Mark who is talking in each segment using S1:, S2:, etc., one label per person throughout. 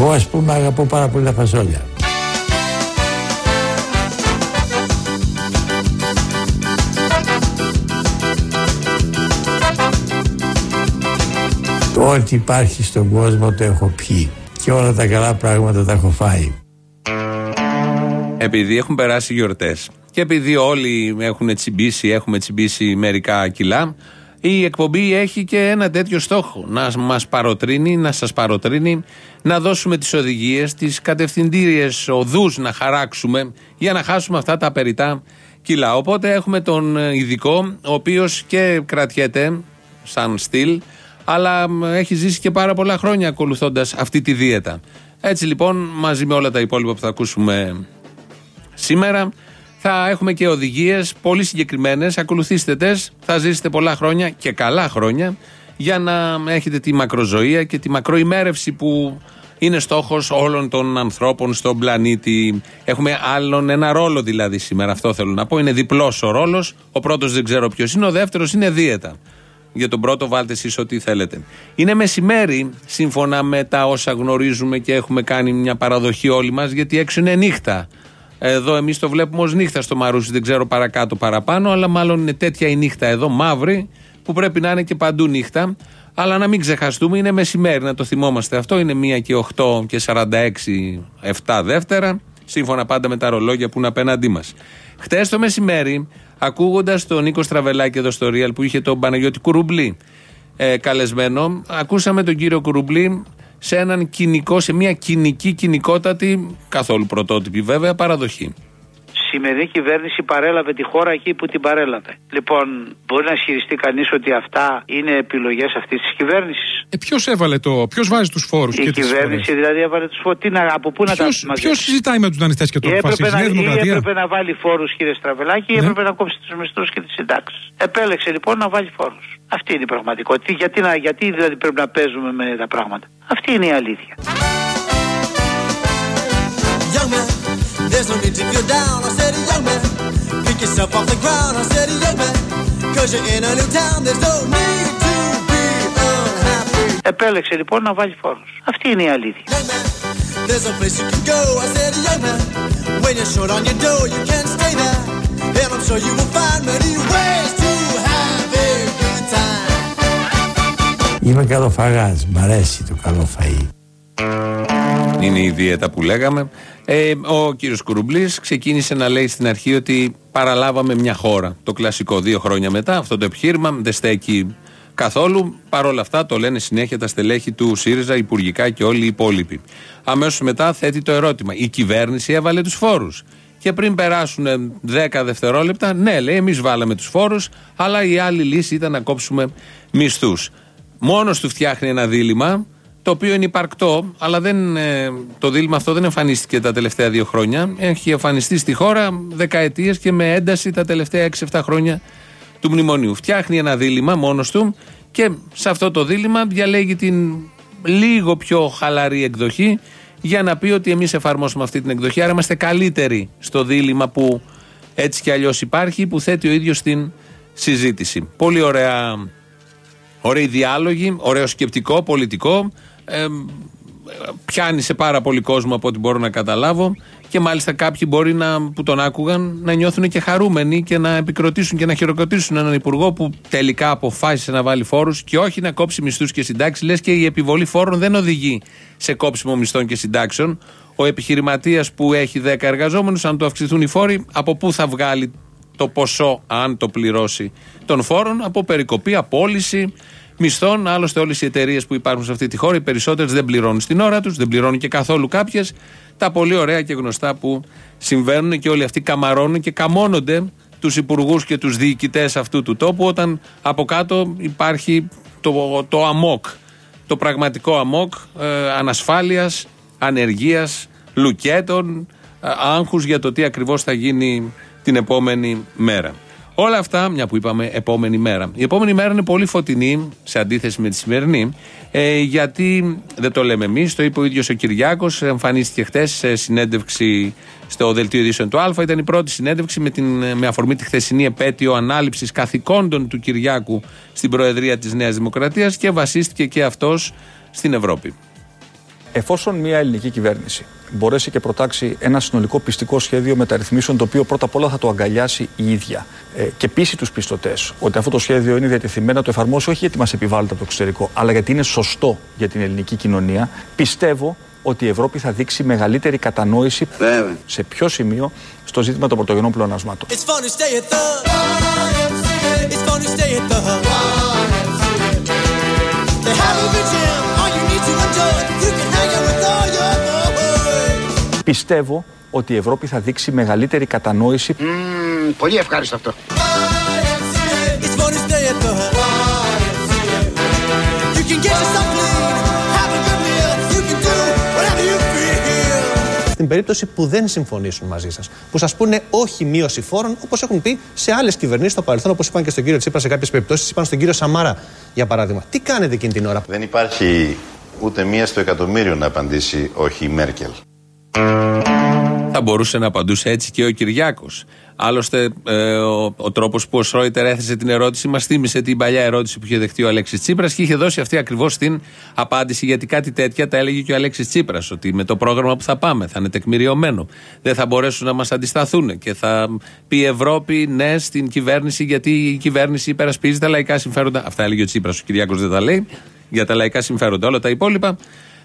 S1: Εγώ ας πούμε αγαπώ πάρα πολύ τα φασόλια. Ό,τι υπάρχει στον κόσμο το έχω πιει και όλα τα καλά πράγματα τα έχω φάει.
S2: Επειδή έχουν περάσει γιορτές και επειδή όλοι έχουν τσιμπήσει, έχουμε τσιμπήσει μερικά κιλά, η εκπομπή έχει και ένα τέτοιο στόχο. Να μας παροτρύνει, να σας παροτρύνει, να δώσουμε τις οδηγίες, τις κατευθυντήριες οδούς να χαράξουμε για να χάσουμε αυτά τα περιτά κιλά. Οπότε έχουμε τον ειδικό, ο οποίος και κρατιέται σαν στυλ, αλλά έχει ζήσει και πάρα πολλά χρόνια ακολουθώντας αυτή τη δίαιτα. Έτσι λοιπόν, μαζί με όλα τα υπόλοιπα που θα ακούσουμε σήμερα, θα έχουμε και οδηγίες πολύ συγκεκριμένες. Ακολουθήστε τες, θα ζήσετε πολλά χρόνια και καλά χρόνια για να έχετε τη μακροζωία και τη μακροημέρευση που είναι στόχος όλων των ανθρώπων στον πλανήτη. Έχουμε άλλον ένα ρόλο δηλαδή σήμερα. Αυτό θέλω να πω. Είναι διπλός ο ρόλος. Ο πρώτος δεν ξέρω ποιος είναι. Ο δεύτερος είναι δίαιτα. Για τον πρώτο βάλτε εσείς ό,τι θέλετε. Είναι μεσημέρι, σύμφωνα με τα όσα γνωρίζουμε και έχουμε κάνει μια παραδοχή όλοι μας, γιατί έξω είναι νύχτα. Εδώ εμείς το βλέπουμε ως νύχτα στο Μαρούσι, δεν ξέρω παρακάτω παραπάνω, αλλά μάλλον είναι τέτοια η νύχτα εδώ, μαύρη, που πρέπει να είναι και παντού νύχτα. Αλλά να μην ξεχαστούμε, είναι μεσημέρι, να το θυμόμαστε αυτό. Είναι 1 και 8 και 46, 7 δεύτερα, σύμφωνα πάντα με τα ρολόγια που είναι απέναντί μας. Χτες το μεσημέρι, ακούγοντας τον Νίκο Στραβελάκη εδώ στο Real που είχε τον Παναγιώτη Κουρουμπλή ε, καλεσμένο, ακούσαμε τον κύριο Κουρουμπλή σε έναν κοινικό, σε μια κοινική, κοινικότατη, καθόλου πρωτότυπη βέβαια, παραδοχή
S3: σημερινή κυβέρνηση παρέλαβε τη χώρα εκεί που την παρέλαβε. Λοιπόν, μπορεί να ισχυριστεί κανείς ότι αυτά είναι επιλογές αυτής της κυβέρνησης;
S4: Ε, ποιος έβαλε το, ποιος βάζει τους φόρους
S3: και
S4: τις
S3: κυβέρνηση δηλαδή έβαλε τους φόρους. Από πού να
S4: ποιος, τα Ποιος συζητάει με τους δανειστέ και το αποφασίζει,
S3: να, ή έπρεπε να βάλει φόρους, κύριε Στραβελάκη, ή ναι. έπρεπε να κόψει τους μισθούς και τις συντάξεις. Επέλεξε λοιπόν να βάλει φόρους. Αυτή είναι η πραγματικότητα. Γιατί, να, γιατί δηλαδή πρέπει να παίζουμε με τα πράγματα; Αυτή είναι η αλήθεια. There's no need to feel down. I said, young man, pick yourself off the ground. I said, young man, cause you're in a new town. There's no need to be unhappy. Επέλεξε λοιπόν να βάλει φόρους. Αυτή είναι η αλήθεια. Young man, there's no place you can go. I said, young man, when you're short on your dough, you can't stay there. And I'm sure you will find many ways to have a good time. Είμαι καλοφαγάς, μ' αρέσει το καλό φαΐ.
S2: Είναι η δίαιτα που λέγαμε. Ε, ο κύριος Κουρουμπλής ξεκίνησε να λέει στην αρχή ότι παραλάβαμε μια χώρα. Το κλασικό δύο χρόνια μετά. Αυτό το επιχείρημα δεν στέκει καθόλου. Παρ' όλα αυτά το λένε συνέχεια τα στελέχη του ΣΥΡΙΖΑ, υπουργικά και όλοι οι υπόλοιποι. Αμέσως μετά θέτει το ερώτημα. Η κυβέρνηση έβαλε τους φόρους. Και πριν περάσουν 10 δευτερόλεπτα, ναι, λέει, εμείς βάλαμε τους φόρους, αλλά η άλλη λύση ήταν να κόψουμε μισθούς. Μόνος του φτιάχνει ένα δίλημα το οποίο είναι υπαρκτό, αλλά δεν, ε, το δίλημα αυτό δεν εμφανίστηκε τα τελευταία δύο χρόνια. Έχει εμφανιστεί στη χώρα δεκαετίες και με ένταση τα τελευταία 6-7 χρόνια του μνημονίου. Φτιάχνει ένα δίλημα μόνος του και σε αυτό το δίλημα διαλέγει την λίγο πιο χαλαρή εκδοχή για να πει ότι εμείς εφαρμόσουμε αυτή την εκδοχή. Άρα είμαστε καλύτεροι στο δίλημα που έτσι κι αλλιώς υπάρχει, που θέτει ο ίδιος στην συζήτηση. Πολύ ωραία, ωραίοι διάλογοι, ωραίο σκεπτικό, πολιτικό ε, πιάνει σε πάρα πολύ κόσμο από ό,τι μπορώ να καταλάβω και μάλιστα κάποιοι μπορεί να, που τον άκουγαν να νιώθουν και χαρούμενοι και να επικροτήσουν και να χειροκροτήσουν έναν υπουργό που τελικά αποφάσισε να βάλει φόρους και όχι να κόψει μισθούς και συντάξεις. Λες και η επιβολή φόρων δεν οδηγεί σε κόψιμο μισθών και συντάξεων. Ο επιχειρηματίας που έχει 10 εργαζόμενους, αν του αυξηθούν οι φόροι, από πού θα βγάλει το ποσό, αν το πληρώσει των φόρων, από περικοπή, απόλυση, μισθών. Άλλωστε, όλες οι εταιρείες που υπάρχουν σε αυτή τη χώρα, οι περισσότερες δεν πληρώνουν στην ώρα τους, δεν πληρώνουν και καθόλου κάποιες. Τα πολύ ωραία και γνωστά που συμβαίνουν και όλοι αυτοί καμαρώνουν και καμώνονται τους υπουργούς και τους διοικητές αυτού του τόπου, όταν από κάτω υπάρχει το, το αμόκ. Το πραγματικό αμόκ ε, ανασφάλειας, ανεργίας, λουκέτων, ε, άγχους για το τι ακριβώς θα γίνει την επόμενη μέρα. Όλα αυτά, μια που είπαμε επόμενη μέρα. Η επόμενη μέρα είναι πολύ φωτεινή σε αντίθεση με τη σημερινή, ε, γιατί δεν το λέμε εμείς, το είπε ο ίδιος ο Κυριάκος. Εμφανίστηκε χθες σε συνέντευξη στο Δελτίο Ειδήσεων του Α. Ήταν η πρώτη συνέντευξη με, την, με αφορμή τη χθεσινή επέτειο ανάληψης καθηκόντων του Κυριάκου στην Προεδρία της Νέας Δημοκρατίας και βασίστηκε και αυτός στην Ευρώπη.
S5: Εφόσον μια ελληνική κυβέρνηση μπορέσει και προτάξει ένα συνολικό πιστικό σχέδιο μεταρρυθμίσεων, το οποίο πρώτα απ' όλα θα το αγκαλιάσει η ίδια ε, και πείσει τους πιστωτές ότι αυτό το σχέδιο είναι διατεθειμένο να το εφαρμόσει όχι γιατί μας επιβάλλεται από το εξωτερικό, αλλά γιατί είναι σωστό για την ελληνική κοινωνία, πιστεύω ότι η Ευρώπη θα δείξει μεγαλύτερη κατανόηση σε ποιο σημείο στο ζήτημα των πρωτογενών πλεονασμάτων. Πιστεύω ότι η Ευρώπη θα δείξει μεγαλύτερη κατανόηση.
S6: Mm, πολύ ευχάριστο αυτό.
S7: Στην περίπτωση που δεν συμφωνήσουν μαζί σας, που σας πούνε όχι μείωση φόρων, όπως έχουν πει σε άλλες κυβερνήσεις στο παρελθόν, όπως είπαν και στον κύριο Τσίπρα σε κάποιες περιπτώσεις, είπαν στον κύριο Σαμάρα για παράδειγμα. Τι κάνετε εκείνη την ώρα;
S8: Δεν υπάρχει ούτε μία στο εκατομμύριο να απαντήσει όχι η Μέρκελ.
S2: Θα μπορούσε να απαντούσε έτσι και ο Κυριάκος. Άλλωστε, ε, ο, ο τρόπος που ο Σρόιτερ έθεσε την ερώτηση μας θύμισε την παλιά ερώτηση που είχε δεχτεί ο Αλέξης Τσίπρας και είχε δώσει αυτή ακριβώς την απάντηση. Γιατί κάτι τέτοια τα έλεγε και ο Αλέξης Τσίπρας. Ότι με το πρόγραμμα που θα πάμε θα είναι τεκμηριωμένο. Δεν θα μπορέσουν να μας αντισταθούν και θα πει η Ευρώπη ναι στην κυβέρνηση γιατί η κυβέρνηση υπερασπίζει τα λαϊκά συμφέροντα. Αυτά έλεγε ο Τσίπρας. Ο Κυριάκος δεν τα λέει για τα λαϊκά συμφέροντα. Όλα τα υπόλοιπα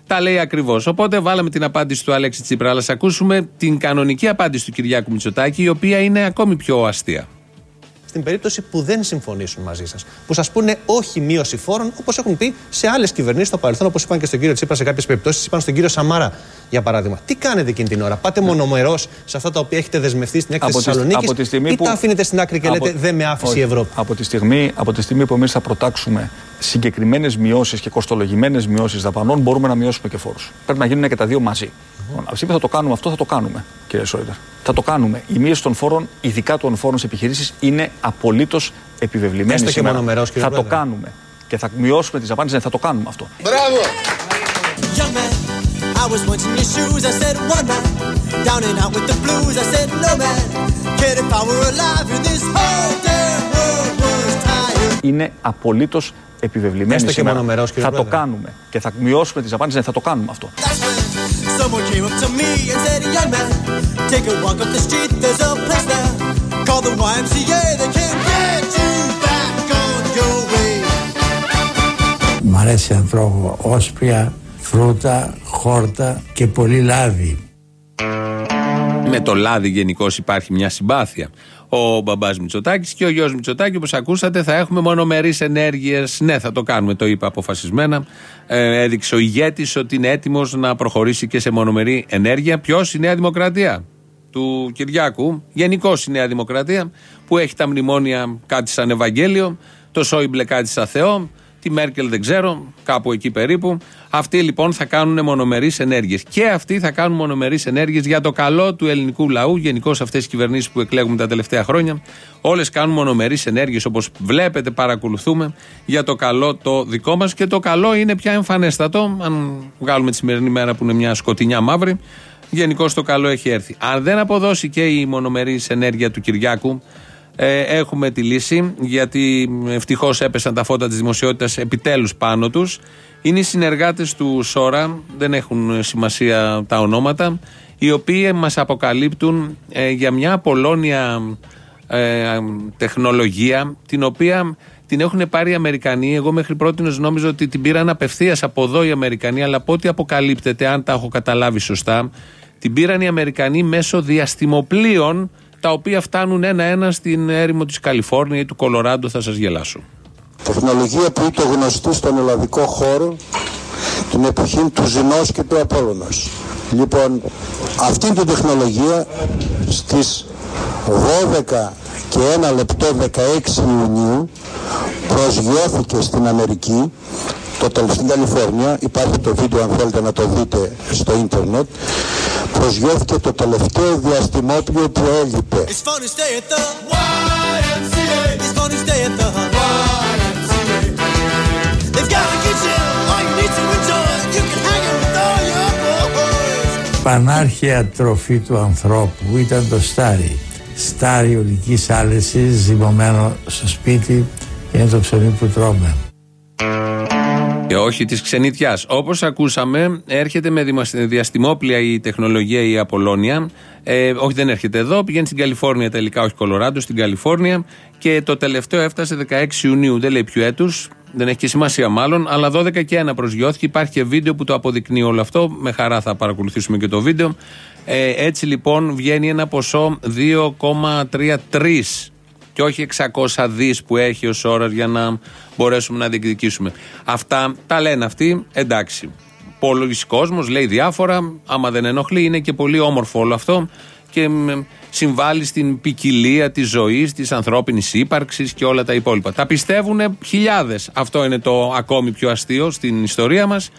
S2: τα λέει ακριβώς. Οπότε βάλαμε την απάντηση του Αλέξη Τσίπρα. Αλλά ακούσουμε την κανονική απάντηση του Κυριάκου Μητσοτάκη, η οποία είναι ακόμη πιο αστεία
S7: στην περίπτωση που δεν συμφωνήσουν μαζί σας. Που σας πούνε όχι μείωση φόρων, όπως έχουν πει σε άλλες κυβερνήσεις στο παρελθόν, όπως είπαν και στον κύριο Τσίπρα σε κάποιες περιπτώσεις, είπαν στον κύριο Σαμάρα για παράδειγμα. Τι κάνετε εκείνη την ώρα, Πάτε μονομερός σε αυτά τα οποία έχετε δεσμευτεί στην έκθεση Θεσσαλονίκης, ή που... τα αφήνετε στην άκρη και από... λέτε δεν με άφησε η Ευρώπη.
S5: Από τη, στιγμή, από τη στιγμή που εμείς θα προτάξουμε συγκεκριμένες μειώσεις και κοστολογημένες μειώσεις δαπανών, μπορούμε να μειώσουμε και φόρους. Πρέπει να γίνουν και τα δύο μαζί. Mm-hmm. θα το κάνουμε αυτό, θα το κάνουμε, κύριε Σόιτερ. Θα το κάνουμε. Η μείωση των φόρων, ειδικά των φόρων σε επιχειρήσεις, είναι απολύτως επιβεβλημένη.
S7: Έστω και μονομερός,
S5: Θα το κάνουμε. Και θα μειώσουμε τις δαπάνε, θα το κάνουμε αυτό.
S3: Μπράβο! I was once in your shoes, I said one man Down and out with the blues, I said no man Kid, if I were alive, this whole damn world was tired
S5: Είναι απολύτως επιβεβλημένη
S7: Έστω
S5: σήμερα.
S7: και μονομερός,
S5: θα το κάνουμε. Και θα μειώσουμε τις δαπάνες, θα το κάνουμε αυτό.
S3: Someone came up to me and said, young man, take a walk up the street, there's a place there. Call the YMCA, they can get you back on your way.
S1: Μ' αρέσει να τρώω όσπρια, φρούτα, χόρτα και πολύ λάδι.
S2: Με το λάδι γενικώ υπάρχει μια συμπάθεια. Ο μπαμπάς Μητσοτάκης και ο γιος Μητσοτάκη, όπως ακούσατε, θα έχουμε μονομερείς ενέργειες. Ναι, θα το κάνουμε, το είπα αποφασισμένα. Ε, έδειξε ο ηγέτης ότι είναι έτοιμος να προχωρήσει και σε μονομερή ενέργεια. Ποιος η Νέα Δημοκρατία; Του Κυριάκου, γενικώς η Νέα Δημοκρατία, που έχει τα μνημόνια κάτι σαν Ευαγγέλιο, το Σόιμπλε κάτι σαν Θεό, Τη Μέρκελ δεν ξέρω, κάπου εκεί περίπου. Αυτοί λοιπόν θα κάνουν μονομερείς ενέργειες. Και αυτοί θα κάνουν μονομερείς ενέργειες για το καλό του ελληνικού λαού. Γενικώ αυτές οι κυβερνήσεις που εκλέγουμε τα τελευταία χρόνια, όλες κάνουν μονομερείς ενέργειες όπως βλέπετε, παρακολουθούμε για το καλό το δικό μας. Και το καλό είναι πια εμφανέστατο. Αν βγάλουμε τη σημερινή μέρα που είναι μια σκοτεινιά μαύρη, γενικώ το καλό έχει έρθει. Αν δεν αποδώσει και η μονομερής ενέργεια του Κυριάκου, ε, έχουμε τη λύση, γιατί ευτυχώς έπεσαν τα φώτα της δημοσιότητας επιτέλους πάνω τους. Είναι οι συνεργάτες του ΣΟΡΑ, δεν έχουν σημασία τα ονόματα, οι οποίοι μας αποκαλύπτουν ε, για μια απολώνια ε, τεχνολογία, την οποία την έχουν πάρει οι Αμερικανοί. Εγώ μέχρι πρώτης νόμιζα ότι την πήραν απευθείας από εδώ οι Αμερικανοί, αλλά από ό,τι αποκαλύπτεται, αν τα έχω καταλάβει σωστά, την πήραν οι Αμερικανοί μέσω διαστημοπλοίων τα οποία φτάνουν ένα-ένα στην έρημο της Καλιφόρνια ή του Κολοράντο, θα σας γελάσω.
S9: Τεχνολογία που ήταν γνωστή στον ελλαδικό χώρο την εποχή του Ζηνός και του Απόλλωνος. Λοιπόν, αυτή την τεχνολογία στις 12 και 1 λεπτό 16 Ιουνίου προσγειώθηκε στην Αμερική το, στην Καλιφόρνια, υπάρχει το βίντεο αν θέλετε να το δείτε στο ίντερνετ, προσγειώθηκε το τελευταίο διαστημόπλιο που έλειπε.
S1: Πανάρχια τροφή του ανθρώπου ήταν το στάρι. Στάρι ολικής άλεσης ζυμωμένο στο σπίτι είναι το ψωμί που τρώμε.
S2: Και όχι της ξενιτιάς. Όπως ακούσαμε, έρχεται με δημοσ- διαστημόπλια η τεχνολογία η Απολώνια. Ε, όχι, δεν έρχεται εδώ. Πηγαίνει στην Καλιφόρνια τελικά, όχι Κολοράντο, στην Καλιφόρνια. Και το τελευταίο έφτασε 16 Ιουνίου. Δεν λέει ποιο έτους. Δεν έχει και σημασία μάλλον. Αλλά 12 και 1 προσγειώθηκε. Υπάρχει και βίντεο που το αποδεικνύει όλο αυτό. Με χαρά θα παρακολουθήσουμε και το βίντεο. Ε, έτσι λοιπόν βγαίνει ένα ποσό 2,33 και όχι 600 δις που έχει ως ώρα για να μπορέσουμε να διεκδικήσουμε. Αυτά τα λένε αυτοί, εντάξει. Πολλοίς κόσμος λέει διάφορα, άμα δεν ενοχλεί είναι και πολύ όμορφο όλο αυτό και μ, συμβάλλει στην ποικιλία της ζωής, της ανθρώπινης ύπαρξης και όλα τα υπόλοιπα. Τα πιστεύουν χιλιάδες. Αυτό είναι το ακόμη πιο αστείο στην ιστορία μας.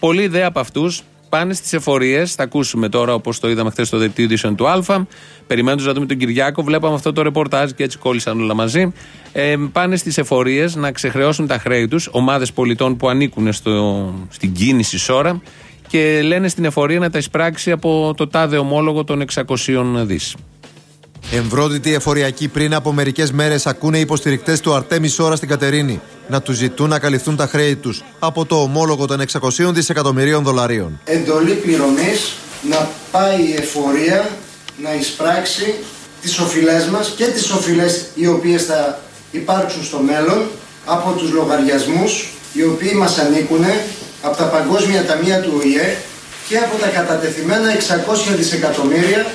S2: Πολλοί δε από αυτούς πάνε στις εφορίες. Θα ακούσουμε τώρα, όπως το είδαμε χθες στο δελτίο ειδήσεων του Α. Περιμένοντας να δούμε τον Κυριάκο, βλέπαμε αυτό το ρεπορτάζ και έτσι κόλλησαν όλα μαζί. Ε, πάνε στις εφορίες να ξεχρεώσουν τα χρέη τους, ομάδες πολιτών που ανήκουν στο, στην κίνηση σώρα και λένε στην εφορία να τα εισπράξει από το τάδε ομόλογο των 600 δις.
S10: Εμβρόντιτοι εφοριακοί πριν από μερικές μέρες ακούνε οι υποστηρικτές του Αρτέμι Σόρα στην Κατερίνη να τους ζητούν να καλυφθούν τα χρέη τους από το ομόλογο των 600 δισεκατομμυρίων δολαρίων.
S11: εντολή πληρωμής να πάει η εφορία να εισπράξει τις οφειλές μας και τις οφειλές οι οποίες θα υπάρξουν στο μέλλον από τους λογαριασμούς οι οποίοι μας ανήκουν από τα παγκόσμια ταμεία του ΟΗΕ και από τα κατατεθειμένα 600 δισεκατομμύρια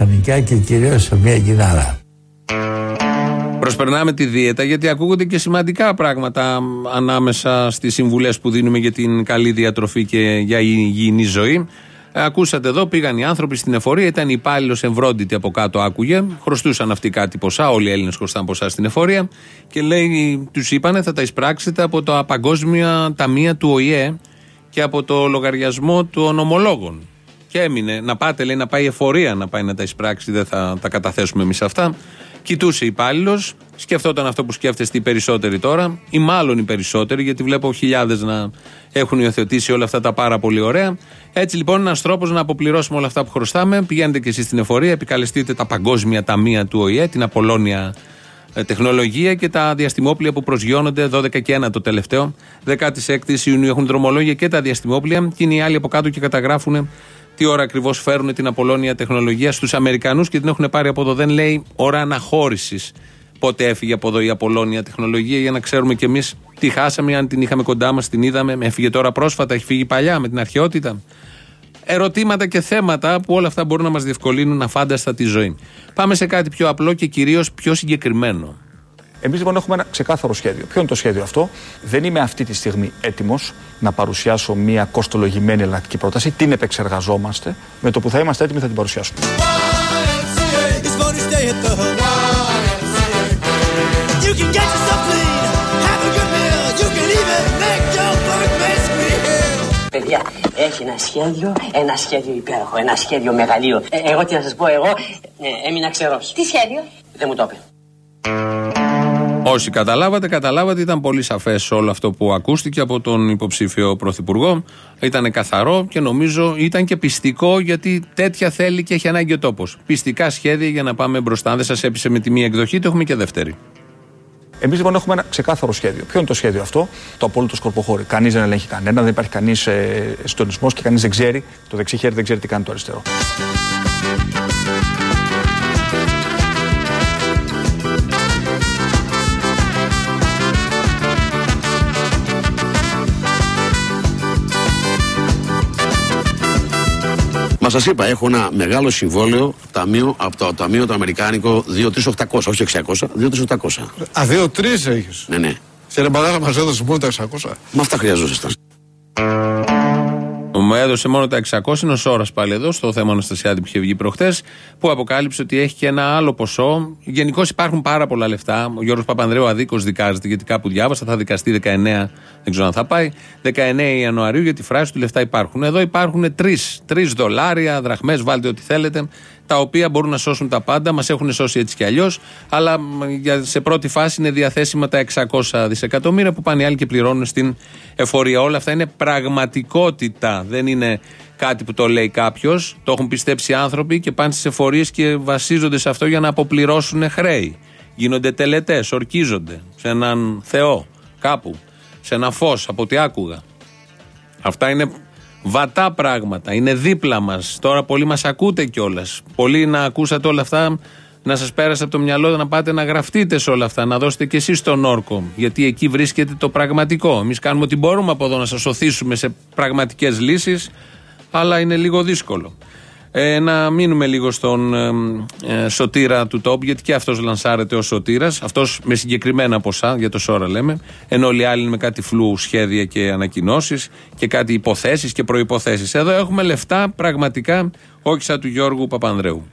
S1: ομάλα χανικά και κυρίως σε μια κινάρα.
S2: Προσπερνάμε τη δίαιτα γιατί ακούγονται και σημαντικά πράγματα μ, ανάμεσα στις συμβουλές που δίνουμε για την καλή διατροφή και για υγιεινή ζωή. Ε, Ακούσατε εδώ, πήγαν οι άνθρωποι στην εφορία, ήταν υπάλληλος εμβρόντιτη από κάτω, άκουγε. Χρωστούσαν αυτοί κάτι ποσά, όλοι οι Έλληνες χρωστάνε ποσά στην εφορία. Και λέει, τους είπανε, θα τα εισπράξετε από τα παγκόσμια ταμεία του ΟΗΕ και από το λογαριασμό των ομολόγων. Και έμεινε να πάτε, λέει, να πάει η εφορία να πάει να τα εισπράξει, δεν θα τα καταθέσουμε εμείς αυτά. Κοιτούσε υπάλληλος, σκεφτόταν αυτό που σκέφτεστε οι περισσότεροι τώρα, ή μάλλον οι περισσότεροι, γιατί βλέπω χιλιάδες να έχουν υιοθετήσει όλα αυτά τα πάρα πολύ ωραία. Έτσι λοιπόν, ένας τρόπος να αποπληρώσουμε όλα αυτά που χρωστάμε. Πηγαίνετε και εσείς στην εφορία, επικαλεστείτε τα παγκόσμια ταμεία του ΟΗΕ, την Απολώνια ε, τεχνολογία και τα διαστημόπλια που προσγειώνονται 12 και 1 το τελευταίο. 16 Ιουνίου έχουν δρομολόγια και τα διαστημόπλια και είναι οι άλλοι από κάτω και καταγράφουν τι ώρα ακριβώς φέρουν την Απολώνια τεχνολογία στους Αμερικανούς και την έχουν πάρει από εδώ. Δεν λέει ώρα αναχώρησης πότε έφυγε από εδώ η Απολώνια τεχνολογία για να ξέρουμε κι εμείς τι χάσαμε, αν την είχαμε κοντά μας, την είδαμε. Έφυγε τώρα πρόσφατα, έχει φύγει παλιά με την αρχαιότητα. Ερωτήματα και θέματα που όλα αυτά μπορούν να μας διευκολύνουν αφάνταστα τη ζωή. Πάμε σε κάτι πιο απλό και κυρίως πιο συγκεκριμένο.
S5: Εμείς λοιπόν έχουμε ένα ξεκάθαρο σχέδιο. Ποιο είναι το σχέδιο αυτό, Δεν είμαι αυτή τη στιγμή έτοιμος να παρουσιάσω μια κοστολογημένη ελλακτική πρόταση. Την επεξεργαζόμαστε. Με το που θα είμαστε έτοιμοι θα την παρουσιάσουμε.
S3: It's fun to stay at the YMCA. You can get yourself clean, have a good meal. You can even make your birthday scream.
S12: Παιδιά, έχει ένα σχέδιο, ένα σχέδιο υπέροχο, ένα σχέδιο μεγαλείο. Ε, εγώ τι να σας πω, εγώ ε, έμεινα ξερός. Τι σχέδιο; Δεν μου το είπε.
S2: Όσοι καταλάβατε, καταλάβατε, ήταν πολύ σαφές όλο αυτό που ακούστηκε από τον υποψήφιο πρωθυπουργό. Ήταν καθαρό και νομίζω ήταν και πιστικό γιατί τέτοια θέλει και έχει ανάγκη ο τόπος. Πιστικά σχέδια για να πάμε μπροστά. Δεν σας έπεισε με τη μία εκδοχή, το έχουμε και δεύτερη.
S5: Εμείς λοιπόν έχουμε ένα ξεκάθαρο σχέδιο. Ποιο είναι το σχέδιο αυτό, Το απόλυτο σκορποχώρι. Κανείς δεν ελέγχει κανένα, δεν υπάρχει κανείς ε, συντονισμός και κανείς δεν ξέρει. Το δεξί χέρι δεν ξέρει τι κάνει το αριστερό.
S13: Μα σας είπα, έχω ένα μεγάλο συμβόλαιο ταμείο, από το ταμείο το Αμερικάνικο 23800, όχι 600, 23800.
S14: Α, δύο-τρει έχεις.
S13: Ναι, ναι.
S14: Σε ρε μπαλάρα μας έδωσε μόνο τα 600.
S13: Με αυτά χρειαζόσασταν.
S2: Μου έδωσε μόνο τα 600, είναι ο Σόρα πάλι εδώ, στο θέμα Αναστασιάδη που είχε βγει προχθέ, που αποκάλυψε ότι έχει και ένα άλλο ποσό. Γενικώς υπάρχουν πάρα πολλά λεφτά. Ο Γιώργος Παπανδρέου αδίκως δικάζεται, γιατί κάπου διάβασα, θα δικαστεί 19, δεν ξέρω αν θα πάει, 19 Ιανουαρίου, γιατί φράση του λεφτά υπάρχουν. Εδώ υπάρχουν 3, 3 δολάρια, δραχμές, βάλτε ό,τι θέλετε, τα οποία μπορούν να σώσουν τα πάντα. Μας έχουν σώσει έτσι κι αλλιώς, αλλά για- σε πρώτη φάση είναι διαθέσιμα τα 600 δισεκατομμύρια που πάνε οι άλλοι και πληρώνουν στην εφορία. Όλα αυτά είναι πραγματικότητα. Δεν είναι κάτι που το λέει κάποιος. Το έχουν πιστέψει άνθρωποι και πάνε στις εφορίες και βασίζονται σε αυτό για να αποπληρώσουν χρέη. Γίνονται τελετές, ορκίζονται σε έναν Θεό κάπου, σε ένα φως, από ό,τι άκουγα. Αυτά είναι βατά πράγματα. Είναι δίπλα μας. Τώρα πολλοί μας ακούτε κιόλας. Πολλοί να ακούσατε όλα αυτά, να σας πέρασε από το μυαλό να πάτε να γραφτείτε σε όλα αυτά, να δώσετε κι εσείς τον όρκο. Γιατί εκεί βρίσκεται το πραγματικό. Εμείς κάνουμε ό,τι μπορούμε από εδώ να σας οθήσουμε σε πραγματικές λύσεις, αλλά είναι λίγο δύσκολο. Ε, να μείνουμε λίγο στον ε, ε, σωτήρα του τόπου, γιατί και αυτός λανσάρεται ως σωτήρας. Αυτός με συγκεκριμένα ποσά, για το σώρα λέμε, ενώ όλοι οι άλλοι είναι με κάτι φλού σχέδια και ανακοινώσεις και κάτι υποθέσεις και προποθέσει. Εδώ έχουμε λεφτά πραγματικά, όχι σαν του Γιώργου Παπανδρέου.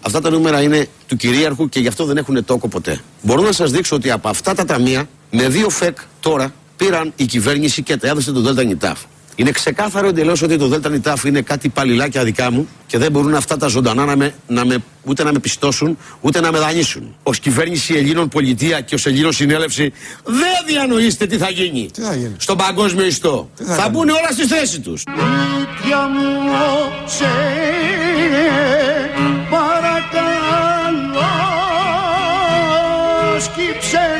S13: Αυτά τα νούμερα είναι του κυρίαρχου και γι' αυτό δεν έχουν τόκο ποτέ. Μπορώ να σας δείξω ότι από αυτά τα ταμεία, με δύο φεκ τώρα πήραν η κυβέρνηση και τα έδωσε το Δέλτα Νιτάφ. Είναι ξεκάθαρο εντελώς ότι το Δέλτα Νιτάφ είναι κάτι παλιλάκια δικά μου και δεν μπορούν αυτά τα ζωντανά να με, να με, ούτε να με πιστώσουν ούτε να με δανείσουν. Ω κυβέρνηση Ελλήνων Πολιτεία και ως Ελλήνων Συνέλευση δεν διανοείστε τι θα γίνει,
S14: Τι θα γίνει.
S13: στον παγκόσμιο ιστό.
S14: θα
S13: θα
S14: κάνουμε.
S13: μπουν όλα στη θέση τους.
S14: Μύτια μου σε παρακαλώ σκύψε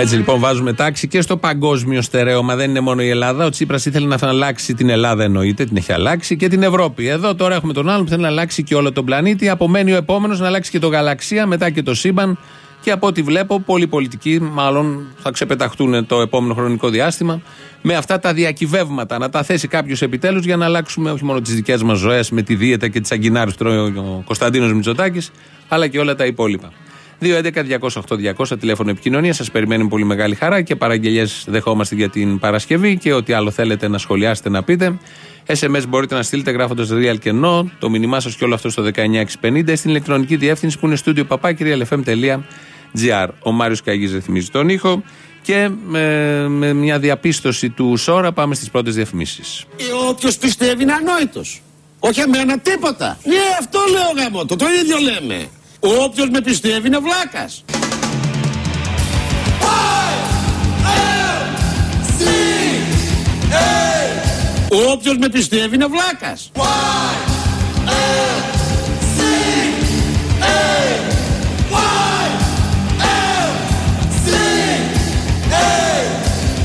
S2: Έτσι λοιπόν βάζουμε τάξη και στο παγκόσμιο στερέωμα. Δεν είναι μόνο η Ελλάδα. Ο Τσίπρας ήθελε να αλλάξει την Ελλάδα, εννοείται, την έχει αλλάξει και την Ευρώπη. Εδώ τώρα έχουμε τον άλλον που θέλει να αλλάξει και όλο τον πλανήτη. Απομένει ο επόμενος να αλλάξει και το γαλαξία, μετά και το σύμπαν. Και από ό,τι βλέπω, πολλοί πολιτικοί μάλλον θα ξεπεταχτούν το επόμενο χρονικό διάστημα με αυτά τα διακυβεύματα. Να τα θέσει κάποιος επιτέλους για να αλλάξουμε όχι μόνο τις δικές μας ζωές με τη δίαιτα και τις αγκινάρε που τρώει ο Κωνσταντίνος Μητσοτάκης, αλλά και όλα τα υπόλοιπα. 2.11.208.200 τηλέφωνο επικοινωνίας. Σας περιμένει πολύ μεγάλη χαρά και παραγγελίε δεχόμαστε για την Παρασκευή και ό,τι άλλο θέλετε να σχολιάσετε να πείτε. SMS μπορείτε να στείλετε γράφοντας real και no, το μήνυμά σας και όλο αυτό στο 19650 στην ηλεκτρονική διεύθυνση που είναι studio papakirialfm.gr. Ο Μάριος Καγής ρυθμίζει τον ήχο και με, με μια διαπίστωση του Σόρα πάμε στις πρώτες διαφημίσεις.
S13: Όποιος πιστεύει είναι ανόητος. Όχι εμένα τίποτα. Ναι, αυτό λέω γάμο. Το, το ίδιο λέμε. Όποιος με πιστεύει είναι βλάκας. Όποιος με πιστεύει είναι βλάκας.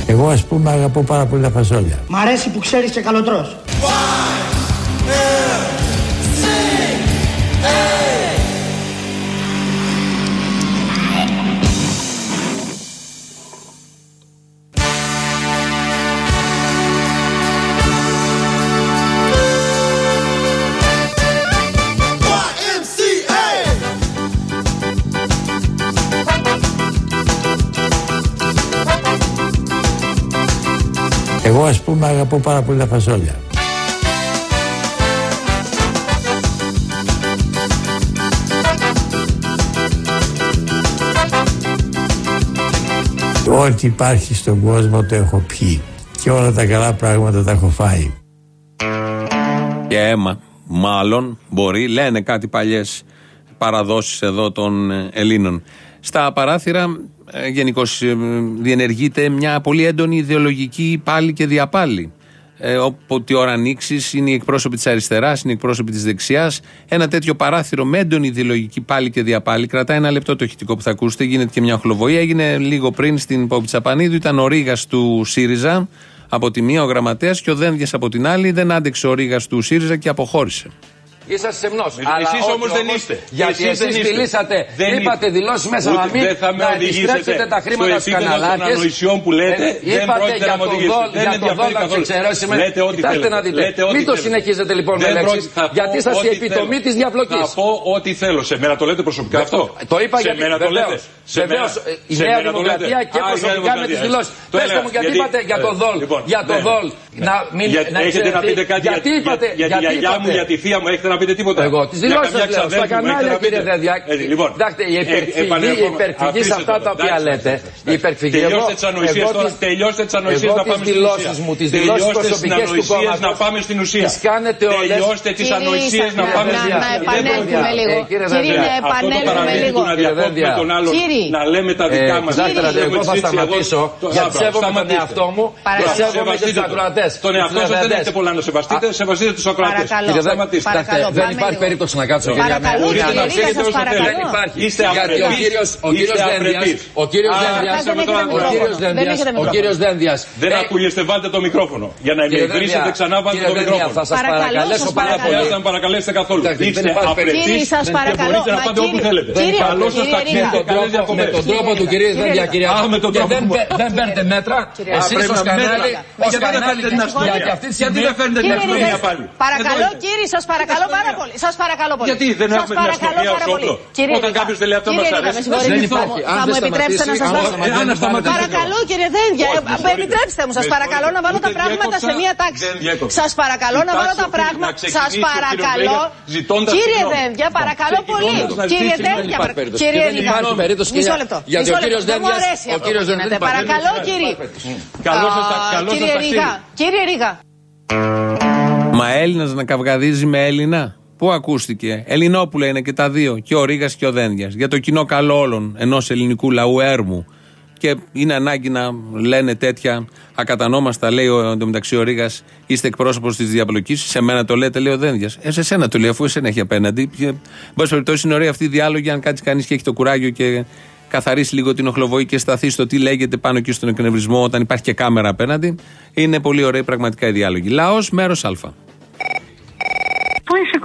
S1: Εγώ ας πούμε αγαπώ πάρα πολύ τα φασόλια.
S15: Μ' αρέσει που ξέρεις και καλοτρός.
S1: Εγώ ας πούμε αγαπώ πάρα πολύ τα φασόλια. Ό,τι υπάρχει στον κόσμο το έχω πιει και όλα τα καλά πράγματα τα έχω φάει.
S2: Και αίμα, μάλλον μπορεί, λένε κάτι παλιές παραδόσεις εδώ των ε, Ελλήνων. Στα παράθυρα ε, γενικώς διενεργείται μια πολύ έντονη ιδεολογική πάλι και διαπάλι. Ε, όποτε η ώρα ανοίξει είναι οι εκπρόσωποι της αριστεράς, είναι οι εκπρόσωποι της δεξιάς. Ένα τέτοιο παράθυρο με έντονη ιδεολογική πάλι και διαπάλι κρατάει ένα λεπτό το ηχητικό που θα ακούσετε. Γίνεται και μια οχλοβοία. Έγινε λίγο πριν στην Πόπη Τσαπανίδου. Ήταν ο Ρήγας του ΣΥΡΙΖΑ από τη μία, ο γραμματέας και ο Δένδιας από την άλλη. Δεν άντεξε ο Ρήγας του ΣΥΡΙΖΑ και αποχώρησε.
S16: Είσαστε σεμνός.
S17: Εσείς όμως δεν είστε.
S16: Γιατί
S17: Εσείς δεν
S16: εσεί
S17: είστε.
S16: μιλήσατε,
S17: Δεν
S16: είπατε
S17: είστε.
S16: δηλώσεις μέσα
S17: Ούτε
S16: να μην
S17: δεν θα με
S16: να
S17: οδηγήσετε
S16: επιστρέψετε τα
S17: στο
S16: χρήματα στους
S17: επίπεδο των
S16: καναλάρχε.
S17: ανοησιών που λέτε. Δεν
S16: Είπατε
S17: πρόκειται
S16: για
S17: να με
S16: τον
S17: οδηγήσετε.
S16: δόλ,
S17: Δεν
S16: για
S17: με
S16: τον
S17: ενδιαφέρει
S16: δόλ να
S17: καθόλου.
S16: ξεξερώσουμε.
S17: Λέτε ό,τι
S16: Κοιτάξτε
S17: θέλετε.
S16: να δείτε.
S17: Λέτε ό,τι
S16: Μην το
S17: θέλετε.
S16: συνεχίζετε λοιπόν με
S17: Δεν
S16: λέξει.
S17: πρόκειται- θα πω
S16: Γιατί είσαστε η
S17: ό,τι
S16: επιτομή
S17: θέλω.
S16: της διαπλοκής.
S17: Θα πω ό,τι θέλω. Σε μένα το λέτε προσωπικά αυτό.
S16: Το είπα
S17: σε
S16: γιατί
S17: μένα το λέτε.
S16: βεβαίως,
S17: Σε
S16: βεβαίως,
S17: μένα-
S16: η
S17: σε
S16: Νέα
S17: μένα το
S16: Δημοκρατία
S17: λέτε.
S16: και
S17: Α, η Νέα
S16: προσωπικά με τις
S17: Δημοκρατία.
S16: δηλώσεις.
S17: Το
S16: Πες
S17: έλεγα,
S16: μου γιατί είπατε για το
S17: ε,
S16: δόλ.
S17: Λοιπόν,
S16: Για το
S17: ναι.
S16: δόλ. Να μην
S17: Για,
S16: να
S17: έχετε να
S16: ξέρετε-
S17: πείτε κάτι
S16: γιατί
S17: για,
S16: είπατε,
S17: για, για τη γιαγιά μου,
S16: είπατε.
S17: για τη θεία μου, έχετε να πείτε τίποτα.
S16: Εγώ τις
S17: Για
S16: δηλώσεις
S17: καμιά
S16: σας λέω, στα
S17: ξαδέρφη μου, έχετε
S16: κανάλια
S17: να πείτε.
S16: κύριε Δεδιά.
S17: Ε, λοιπόν,
S16: Κοιτάξτε, η
S17: ε,
S16: υπερφυγή, η
S17: επανερχόμαστε.
S16: υπερφυγή σε
S17: Αφήστε
S16: αυτά
S17: το,
S16: τα οποία
S17: εντάξει,
S16: λέτε.
S17: εντάξει.
S16: Η υπερφυγή.
S17: Τελειώστε
S16: εγώ-
S17: τις ανοησίες
S16: εγώ
S17: τώρα,
S16: τις-
S17: τελειώστε τις ανοησίες
S16: εγώ
S17: να
S16: τις
S17: πάμε στην
S16: δηλώσεις
S17: ουσία.
S16: μου, τις δηλώσεις
S17: Τελειώστε τις
S16: προσωπικές του
S17: ανοησίες
S16: κόμματος.
S17: να πάμε στην ουσία.
S16: Τις κάνετε όλες.
S17: Τελειώστε τις
S16: Κύριε
S17: ανοησίες
S16: Ίσα,
S17: να πάμε
S16: να-
S17: στην
S16: να
S17: ουσία. Δεν
S16: επανέλθουμε
S17: πρόκειται.
S16: λίγο.
S17: Ε, κύριε
S16: Κύριε,
S17: Δένδια,
S16: να
S17: αυτό το
S16: επανέλθουμε
S17: παραμύθι
S16: λίγο.
S17: του να διακόπτουμε
S16: Κύριε
S17: τον άλλον,
S16: Κύριε.
S17: να λέμε τα δικά
S16: Ε,
S17: μας.
S16: κοιτάξτε,
S17: Δεν
S16: εγώ θα
S17: έχω ζήσει
S16: σταματήσω
S17: το-
S16: γιατί
S17: Α,
S16: σέβομαι τον
S17: σταματήστε.
S16: εαυτό μου και
S17: Μπράβο,
S16: σέβομαι
S17: σεβαστείτε
S16: τους
S17: το.
S16: Ακροατές.
S17: Τον
S16: τους
S17: εαυτό σας δεν
S16: τηλεθεατές.
S17: έχετε πολλά να σεβαστείτε, σεβαστείτε τους ακροατές.
S16: Παρακαλώ.
S17: Κύριε Σταματήστε.
S16: Παρακαλώ, δεν
S17: πάμε
S16: υπάρχει
S17: λίγο.
S16: περίπτωση να κάτσω κύριε
S17: Παρακαλώ,
S16: Μέλη.
S17: κύριε
S16: Να
S17: Ρίκα,
S16: ξέρετε
S17: σας
S16: όσο
S17: παρακαλώ.
S16: θέλετε. Δεν υπάρχει.
S17: Είστε
S16: Γιατί ο
S17: απρεπείς.
S16: κύριος, ο
S17: Είστε
S16: κύριος Δένδιας,
S17: απρεπείς.
S16: ο κύριος
S17: Α,
S16: Δένδιας,
S17: δεν έχετε
S16: ο
S17: μικρόφωνο.
S16: κύριος
S17: Δεν
S16: Δένδιας,
S17: έχετε
S16: ο
S17: μικρόφωνο.
S16: κύριος Δένδιας.
S17: Δεν
S16: Ε,
S17: ακούγεστε, βάλτε το μικρόφωνο. Για να
S16: Κύριε
S17: ενευρίσετε
S16: Δένδια,
S17: ξανά, βάλτε
S16: κύριε
S17: το
S16: Δένδια,
S17: μικρόφωνο.
S16: θα σας παρακαλέσω πάρα
S17: Δεν
S16: πολύ.
S17: χρειάζεται να με παρακαλέσετε καθόλου.
S16: Εντάξει, δεν
S17: Είστε
S16: υπάρχει περίπτωση.
S17: απρεπείς
S16: Κύριε, σας
S17: και
S16: παρακαλώ,
S17: μπορείτε να
S16: μα
S17: πάτε όπου
S16: κύριε-
S17: θέλετε.
S16: κύριε-
S17: Καλό σας
S16: κύριε
S17: ταξίδι
S16: Ρίκα.
S17: και καλές
S16: Με
S17: διακοπές.
S16: τον τρόπο του κυρίου Δένδια, κύριε
S17: Α, με τον
S16: και
S17: τρόπο
S16: δεν,
S17: μου.
S16: πε- δεν παίρνετε μέτρα.
S17: Α,
S16: Εσείς
S17: πρέπει
S16: ως
S17: να
S16: κανάλι,
S17: μέτρα.
S16: ως
S17: Γιατί δεν
S16: κανάλι,
S17: φέρνετε την αστυνομία.
S16: γιατί αυτή τη
S17: Γιατί
S16: στιγμή...
S17: δεν φέρνετε την
S18: Κύριε
S17: αστυνομία
S18: Ρίκα,
S17: πάλι.
S18: Παρακαλώ,
S17: Εδώ
S18: κύριε, σας παρακαλώ πάρα πολύ. Σας παρακαλώ πολύ.
S17: Γιατί δεν
S18: Σας
S17: έχουμε την
S18: παρακαλώ
S17: αστυνομία ως
S18: πάρα πολύ.
S17: όπλο.
S18: Κύριε
S17: Όταν
S18: Ρίκα,
S17: κάποιος δεν λέει αυτό
S18: κύριε
S17: μας
S18: Ρίκα,
S17: αρέσει.
S18: με συγχωρείτε,
S17: Δεν
S18: θα
S17: υπάρχει.
S18: μου-
S17: Αν
S18: Θα
S17: δεν
S18: μου επιτρέψετε να σας
S17: σταματήσει,
S18: δώσω.
S17: αν δεν σταματήσει.
S18: Παρακαλώ, κύριε Δένδια,
S17: Όχι,
S18: ε,
S17: με συγχωρείτε.
S18: επιτρέψτε μου, σας
S17: Με
S18: παρακαλώ να βάλω τα
S17: συγχωρείτε.
S18: πράγματα σε
S17: Διέκοψα,
S18: μία τάξη.
S17: δεν διέκοψα.
S18: Σας παρακαλώ να
S17: Η
S18: βάλω
S17: τάξη
S18: τα
S17: οφείλει
S18: πράγματα.
S17: να
S18: Σας
S17: ξεκινήσει ο κύριος
S18: παρακαλώ.
S17: Βέγγας ζητώντας
S18: Κύριε
S17: συγγνώμη.
S18: Δένδια, παρακαλώ πολύ.
S17: ξεκινώντας να
S18: Κύριε
S17: ζητήσει
S18: Δένδια,
S16: υπάρχει περίπτωση.
S18: κύριε
S16: Και δεν
S18: Ρίκα.
S16: υπάρχει περίπτωση,
S18: Μισό
S16: κύριε-
S18: λεπτό.
S16: γιατί
S18: μισό
S16: ο κύριος
S18: λεπτό. Δεν μου
S16: Δένδιας-
S18: αρέσει
S16: ο
S18: αυτό
S16: κύριος
S18: που γίνεται.
S16: Δένδιας-
S18: Παρακαλώ, κύριε.
S17: Καλό σας
S18: Α,
S17: τα- καλό σας
S18: Κύριε
S17: ταξίδι.
S18: Ρίγα, κύριε Ρίγα.
S2: Μα Έλληνας να καυγαδίζει με Έλληνα; Πού ακούστηκε; Ελληνόπουλα είναι και τα δύο. Και ο Ρίγας και ο Δένδιας. Για το κοινό καλό όλων ενός ελληνικού λαού έρμου. Και είναι ανάγκη να λένε τέτοια ακατανόμαστα, λέει ο, εντωμεταξύ ο Ρίγας, είστε εκπρόσωπος της διαπλοκής. Σε μένα το λέτε, λέει ο Δένδιας. Ε, σε σένα το λέει, αφού εσένα έχει απέναντι. Και, εν πάση περιπτώσει, είναι ωραία αυτή η διάλογη. Αν κάτσει κανείς και έχει το κουράγιο και καθαρίσει λίγο την οχλοβοή και σταθεί στο τι λέγεται πάνω και στον εκνευρισμό όταν υπάρχει και κάμερα απέναντι. Είναι πολύ ωραία πραγματικά οι διάλογοι. Λαός, μέρος Α.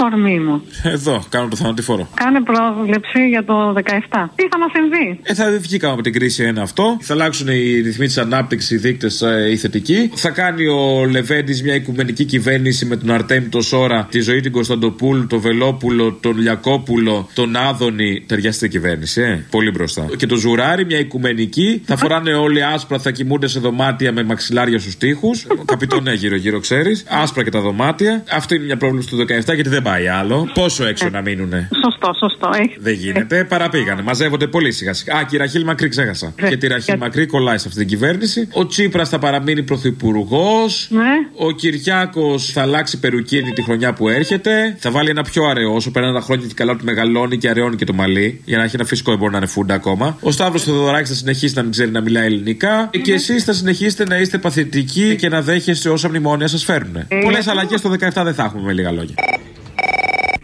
S19: Πού είσαι κορμί μου.
S4: Εδώ, κάνω το θανατηφόρο.
S19: Κάνε πρόβλεψη για το 17. Τι θα μας συμβεί;
S4: Ε, θα βγήκαμε από την κρίση ένα αυτό. Θα αλλάξουν οι ρυθμοί της ανάπτυξης, οι δείκτες οι θετικοί. Θα κάνει ο Λεβέντης μια οικουμενική κυβέρνηση με τον Αρτέμι το Σώρρα, τη ζωή την Κωνσταντοπούλου, τον Βελόπουλο, τον Λιακόπουλο, τον Άδωνη. Ταιριαστή κυβέρνηση, ε. Πολύ μπροστά. Και το Ζουράρι, μια οικουμενική. Θα φοράνε όλοι άσπρα, θα κοιμούνται σε δωμάτια με μαξιλάρια στους τοίχους. Καπιτονέ γύρω-γύρω, ξέρεις. Άσπρα και τα δωμάτια. Αυτό είναι μια πρόβλεψη του 17 γιατί δεν πάει άλλο. Πόσο έξω να μείνουνε;
S19: Σωστό, σωστό. Έχει.
S4: Δεν γίνεται, παραπήγανε. Μαζεύονται πολύ σιγά σιγά. Α, και η Ραχίλ Μακρύ ξέχασα.
S19: Ναι.
S4: Και τη Ραχίλ Μακρύ κολλάει σε αυτή την κυβέρνηση. Ο Τσίπρας θα παραμείνει πρωθυπουργός.
S19: Ναι.
S4: Ο Κυριάκος θα αλλάξει περουκίνη τη χρονιά που έρχεται. Θα βάλει ένα πιο αραιό. Όσο περνάνε τα χρόνια και καλά του μεγαλώνει και αραιώνει και το μαλλί. Για να έχει ένα φυσικό εμπόριο να είναι φούντα ακόμα. Ο Σταύρος Θεοδωράκης θα συνεχίσει να μην ξέρει να μιλάει ελληνικά. Και εσείς θα συνεχίσετε να είστε παθητικοί και να δέχεστε όσα μνημόνια σας φέρνουν.
S19: Ε,
S4: Πολλές αλλαγές το 17 δεν θα έχουμε με λίγα λόγια.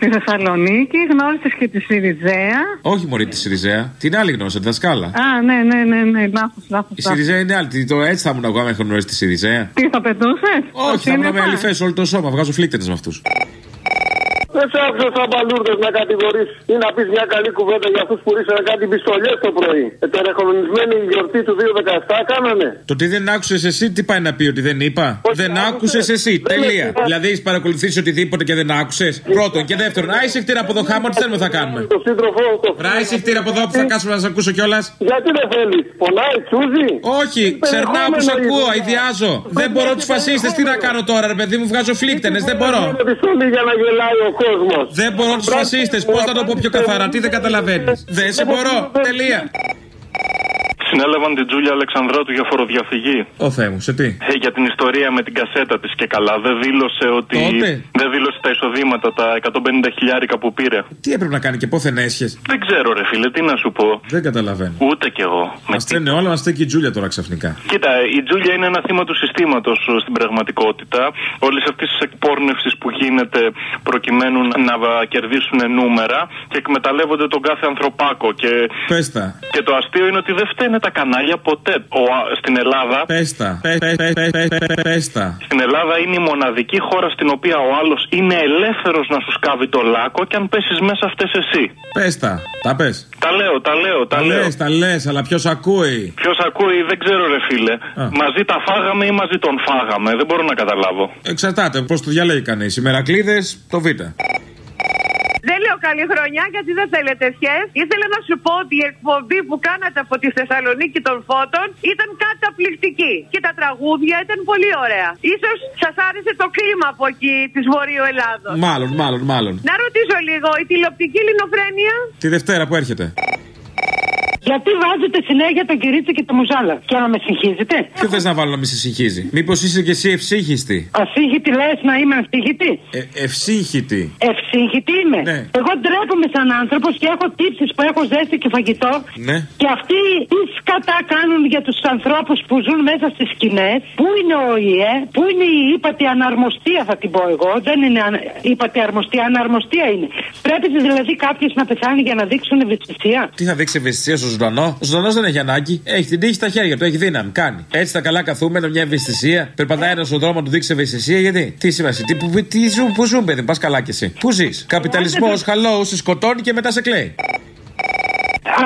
S19: Στη Θεσσαλονίκη γνώρισες και τη Σιριζέα.
S4: Όχι μωρή τη Σιριζέα. Την άλλη γνώρισα, τη δασκάλα.
S19: Α, ναι, ναι, ναι, ναι. Λάθος, λάθος.
S4: Η Σιριζέα είναι άλλη. Τι- Το έτσι θα ήμουν εγώ αν είχα γνωρίσει τη Σιριζέα.
S19: Τι θα πετούσες;
S4: Όχι, θα ήμουν με αληθέ όλο το σώμα. Βγάζω φλίκτενες με αυτούς.
S20: Δεν σε άφησα σαν παλούρδε να κατηγορήσει ή να πεις μια καλή κουβέντα για αυτούς που ρίξανε κάτι πιστολιές το πρωί. Ετερεχονισμένη γιορτή του 2017 κάνανε.
S4: Το ότι δεν άκουσες εσύ, τι πάει να πει ότι δεν είπα; δεν άκουσε εσύ; Τελεία. δηλαδή έχεις παρακολουθήσει οτιδήποτε και δεν άκουσες; Πρώτον. Και δεύτερον, άι σε χτύρα από εδώ χάμω, τι θέλουμε θα κάνουμε;
S20: Το σύντροφό το.
S4: Ράι σε χτύρα από εδώ που θα κάτσουμε να σα ακούσω κιόλας;
S20: Γιατί δεν θέλεις; Πονάει, τσούζει;
S4: Όχι, ξερνάω που σ' ακούω, αειδιάζω. Δεν μπορώ τους φασίστες, τι να κάνω τώρα, ρε παιδί μου, βγάζω φλίκτενες, δεν μπορώ.
S20: πιστολή για να γελάει ο κόσμος.
S4: Δεν μπορώ του φασίστες, πώς θα το πω πιο καθαρά, τι δεν καταλαβαίνεις; Δεν σε μπορώ, τελεία.
S21: Συνέλαβαν την Τζούλια Αλεξανδράτου για φοροδιαφυγή.
S4: Ο Θεέ μου, σε τι;
S21: Ε, για την ιστορία με την κασέτα της και καλά. Δεν δήλωσε ότι.
S4: Τότε;
S21: Δεν δήλωσε τα εισοδήματα, τα 150 χιλιάρικα που πήρε.
S4: Τι έπρεπε να κάνει και πόθεν έσχε.
S21: Δεν ξέρω, ρε φίλε, τι να σου πω.
S4: Δεν καταλαβαίνω.
S21: Ούτε κι εγώ.
S4: Μας τρένε όλα, μας στέκει η Τζούλια τώρα ξαφνικά.
S21: Κοίτα, η Τζούλια είναι ένα θύμα του συστήματος στην πραγματικότητα. Όλη αυτή τη εκπόρνευση που γίνεται προκειμένου να βα- κερδίσουν νούμερα και εκμεταλλεύονται τον κάθε ανθρωπάκο. Και,
S4: Πες τα.
S21: και το αστείο είναι ότι δεν φταίνε
S22: τα κανάλια ποτέ. Ο, α- στην Ελλάδα.
S4: Πέστα. Πε- πε- πε- πε- πε- πε- Πέστα.
S22: Στην Ελλάδα είναι η μοναδική χώρα στην οποία ο άλλος είναι ελεύθερος να σου σκάβει το λάκκο και αν πέσεις μέσα φταίει εσύ.
S4: Πέστα. Τα πες.
S22: Τα λέω, τα λέω, τα,
S4: Τα
S22: λέω.
S4: λες, τα λες, αλλά ποιος ακούει;
S22: Ποιος ακούει, δεν ξέρω, ρε φίλε. Μαζί τα φάγαμε ή μαζί τον φάγαμε. Δεν μπορώ να καταλάβω.
S4: Εξαρτάται πώς το διαλέγει κανείς. Οι μερακλείδες, το Β.
S20: Δεν λέω καλή χρονιά γιατί δεν θέλετε ευχές. Ήθελα να σου πω ότι η εκπομπή που κάνατε από τη Θεσσαλονίκη των Φώτων ήταν καταπληκτική. Και τα τραγούδια ήταν πολύ ωραία. Ίσως σας άρεσε το κλίμα από εκεί της Βορείου Ελλάδος.
S4: Μάλλον, μάλλον, μάλλον.
S20: Να ρωτήσω λίγο, η τηλεοπτική λινοφρένεια.
S4: Τη Δευτέρα που έρχεται.
S15: Γιατί βάζετε συνέχεια τον κυρίτσι και το μουζάλα; Και να με συγχύζετε;
S4: Ποιο θες να βάλω να με σε συγχύζει; Μήπως είσαι και εσύ ευσύχιστη;
S15: Ασύγητη λες να είμαι ασύγητη.
S4: Ε, ευσύχητη.
S15: Ευσύγητη είμαι.
S4: Ναι.
S15: Εγώ ντρέπομαι σαν άνθρωπος και έχω τύψεις που έχω ζέστη και φαγητό.
S4: Ναι.
S15: Και αυτοί τι σκατά κάνουν για τους ανθρώπους που ζουν μέσα στις σκηνές. Πού είναι ο ΙΕ, πού είναι η ύπατη αναρμοστία, θα την πω εγώ. Δεν είναι ανα... ύπατη αρμοστία, αναρμοστία είναι. Πρέπει δηλαδή κάποιος να πεθάνει για να δείξουν ευαισθησία.
S4: Τι θα δείξει ευαισθησία στο ζωντανό. Ο ζωντανό δεν έχει ανάγκη. Έχει την τύχη στα χέρια του, έχει δύναμη. Κάνει. Έτσι τα καλά καθούμενα, μια ευαισθησία. Περπατάει ένας στον δρόμο του δείξει ευαισθησία. Γιατί. Τι σημασία. Τι, που, τι ζουν, πού ζουν, παιδί, πας καλά κι εσύ. Πού ζεις; Καπιταλισμός, χαλός, σε σκοτώνει και μετά σε κλαίει.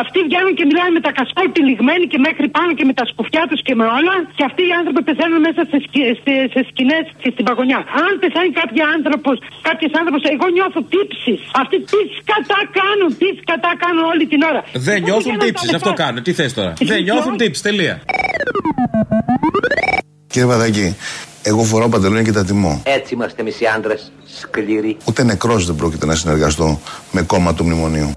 S15: Αυτοί βγαίνουν και μιλάνε με τα κασκόλ τυλιγμένοι και μέχρι πάνω και με τα σκουφιά τους και με όλα. Και αυτοί οι άνθρωποι πεθαίνουν μέσα σε, σκι, σε, σε σκηνές και στην παγωνιά. Αν πεθάνει κάποιος άνθρωπος, κάποιος άνθρωπος, εγώ νιώθω τύψεις. Αυτοί τι σκατά κάνουν, τι σκατά κάνουν όλη την ώρα.
S4: Δεν
S15: Εγώ
S4: νιώθουν
S15: πηγαίνω
S4: τύψεις,
S15: στα
S4: αυτό
S15: λεφτά.
S4: κάνουν. Τι θες τώρα; Δεν νιώθουν τύψεις, τελεία.
S23: Κύριε Βαδάκη, εγώ φοράω παντελόνια και τα τιμώ.
S24: Έτσι είμαστε εμείς οι άντρες, σκληροί.
S23: Ούτε νεκρός δεν πρόκειται να συνεργαστώ με κόμμα του μνημονίου.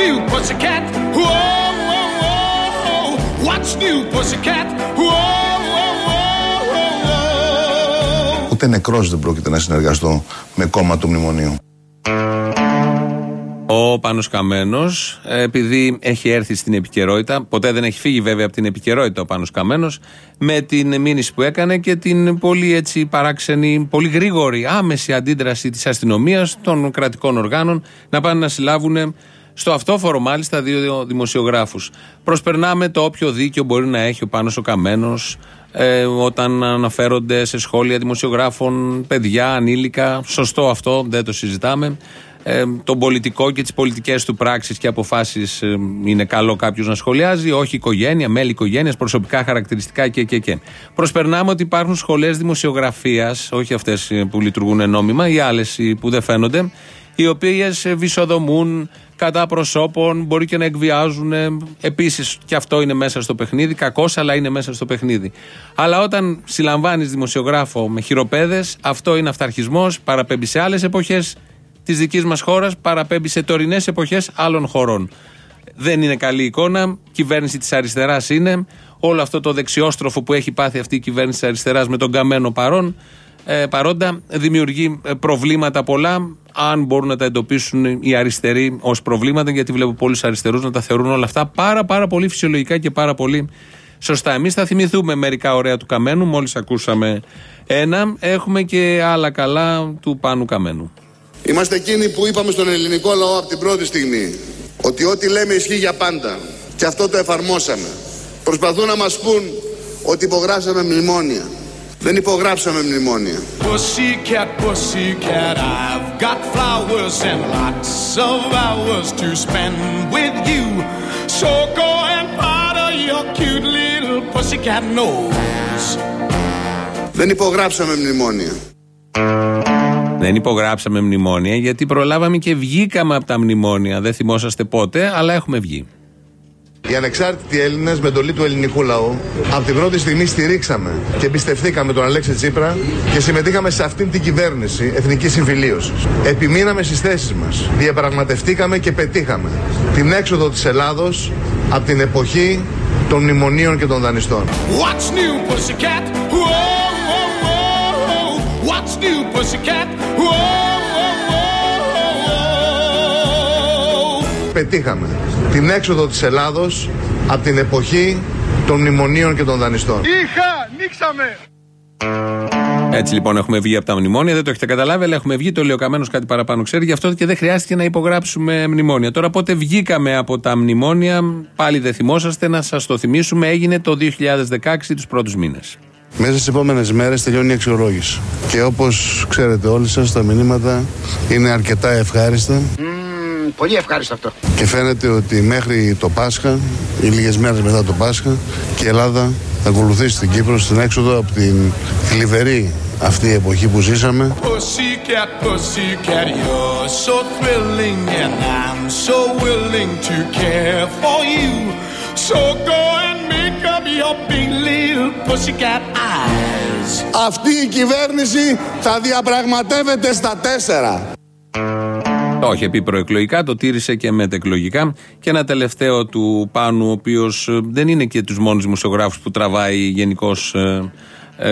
S25: New, pussycat? Whoa, whoa, whoa. What's new, pussycat? Whoa, whoa, whoa, whoa.
S23: Ούτε νεκρός δεν πρόκειται να συνεργαστώ με κόμμα του μνημονίου.
S2: Ο Πάνος Καμένος, ε, επειδή έχει έρθει στην επικαιρότητα, ποτέ δεν έχει φύγει βέβαια από την επικαιρότητα ο Πάνος Καμένος, με την μήνυση που έκανε και την πολύ έτσι παράξενη, πολύ γρήγορη, άμεση αντίδραση της αστυνομίας, των κρατικών οργάνων, να πάνε να συλλάβουν στο αυτόφορο μάλιστα δύο δημοσιογράφους. Προσπερνάμε το όποιο δίκιο μπορεί να έχει ο Πάνος ο Καμένος, ε, όταν αναφέρονται σε σχόλια δημοσιογράφων, παιδιά, ανήλικα. Σωστό αυτό, δεν το συζητάμε. Ε, τον πολιτικό και τις πολιτικές του πράξεις και αποφάσεις ε, είναι καλό κάποιος να σχολιάζει. Όχι οικογένεια, μέλη οικογένειας, προσωπικά χαρακτηριστικά και, και, και. Προσπερνάμε ότι υπάρχουν σχολές δημοσιογραφίας, όχι αυτές που λειτουργούν νόμιμα, οι άλλες που δεν φαίνονται, οι οποίες βυσοδομούν κατά προσώπων, μπορεί και να εκβιάζουν. Επίσης, και αυτό είναι μέσα στο παιχνίδι. Κακός, αλλά είναι μέσα στο παιχνίδι. Αλλά όταν συλλαμβάνεις δημοσιογράφο με χειροπέδες, αυτό είναι αυταρχισμός, παραπέμπει σε άλλες εποχές της δικής μας χώρας, παραπέμπει σε τωρινές εποχές άλλων χωρών. Δεν είναι καλή εικόνα. Κυβέρνηση της αριστεράς είναι. Όλο αυτό το δεξιόστροφο που έχει πάθει αυτή η κυβέρνηση της αριστεράς με τον καμένο παρόν, ε, παρόντα δημιουργεί ε, προβλήματα πολλά. Αν μπορούν να τα εντοπίσουν οι αριστεροί ως προβλήματα, γιατί βλέπω πολλούς αριστερούς να τα θεωρούν όλα αυτά πάρα, πάρα πολύ φυσιολογικά και πάρα πολύ σωστά. Εμείς θα θυμηθούμε μερικά ωραία του Καμένου. Μόλις ακούσαμε ένα, έχουμε και άλλα καλά του Πάνου Καμένου.
S26: Είμαστε εκείνοι που είπαμε στον ελληνικό λαό από την πρώτη στιγμή ότι ό,τι λέμε ισχύει για πάντα και αυτό το εφαρμόσαμε. Προσπαθούν να μας πούν ότι υπογράψαμε μνημόνια. Δεν υπογράψαμε μνημόνια.
S25: Pussycat, pussycat, I've got flowers and lots of hours to spend with you. So go and powder your cute little pussycat nose.
S26: Δεν υπογράψαμε μνημόνια.
S2: Δεν υπογράψαμε μνημόνια γιατί προλάβαμε και βγήκαμε από τα μνημόνια. Δεν θυμόσαστε πότε, αλλά έχουμε βγει.
S26: Οι ανεξάρτητοι Έλληνες με εντολή του ελληνικού λαού από την πρώτη στιγμή στηρίξαμε και εμπιστευτήκαμε τον Αλέξη Τσίπρα και συμμετείχαμε σε αυτήν την κυβέρνηση εθνικής συμφιλίωσης. Επιμείναμε στις θέσεις μας. Διαπραγματευτήκαμε και πετύχαμε την έξοδο της Ελλάδος από την εποχή των μνημονίων και των δανειστών.
S25: What's new, pussycat? Whoa, whoa, whoa. What's new, pussycat? Whoa, whoa, whoa.
S26: Πετύχαμε την έξοδο της Ελλάδος από την εποχή των μνημονίων και των δανειστών.
S14: Είχα, νίξαμε.
S2: Έτσι λοιπόν έχουμε βγει από τα μνημόνια, δεν το έχετε καταλάβει, αλλά έχουμε βγει. Το λέει ο Καμένο κάτι παραπάνω ξέρει, γι' αυτό και δεν χρειάστηκε να υπογράψουμε μνημόνια. Τώρα πότε βγήκαμε από τα μνημόνια, πάλι δεν θυμόσαστε, να σας το θυμίσουμε, έγινε το 2016 τους πρώτους μήνες.
S26: Μέσα στις επόμενες μέρες τελειώνει η αξιολόγηση. Και όπως ξέρετε όλοι σας, τα μηνύματα είναι αρκετά ευχάριστα.
S27: Πολύ ευχάριστο αυτό.
S26: Και φαίνεται ότι μέχρι το Πάσχα ή λίγες μέρες μετά το Πάσχα και η Ελλάδα θα ακολουθήσει την Κύπρο στην έξοδο από την θλιβερή αυτή εποχή που ζήσαμε.
S25: Pussycat, pussycat, you're so thrilling, and I'm so willing to care for you. So go and make up your big little pussycat eyes.
S26: Αυτή η κυβέρνηση θα διαπραγματεύεται στα τέσσερα.
S2: Το είχε πει προεκλογικά, το τήρησε και μετεκλογικά. Και ένα τελευταίο του Πάνου, ο οποίος δεν είναι και τους μόνους δημοσιογράφους που τραβάει γενικώς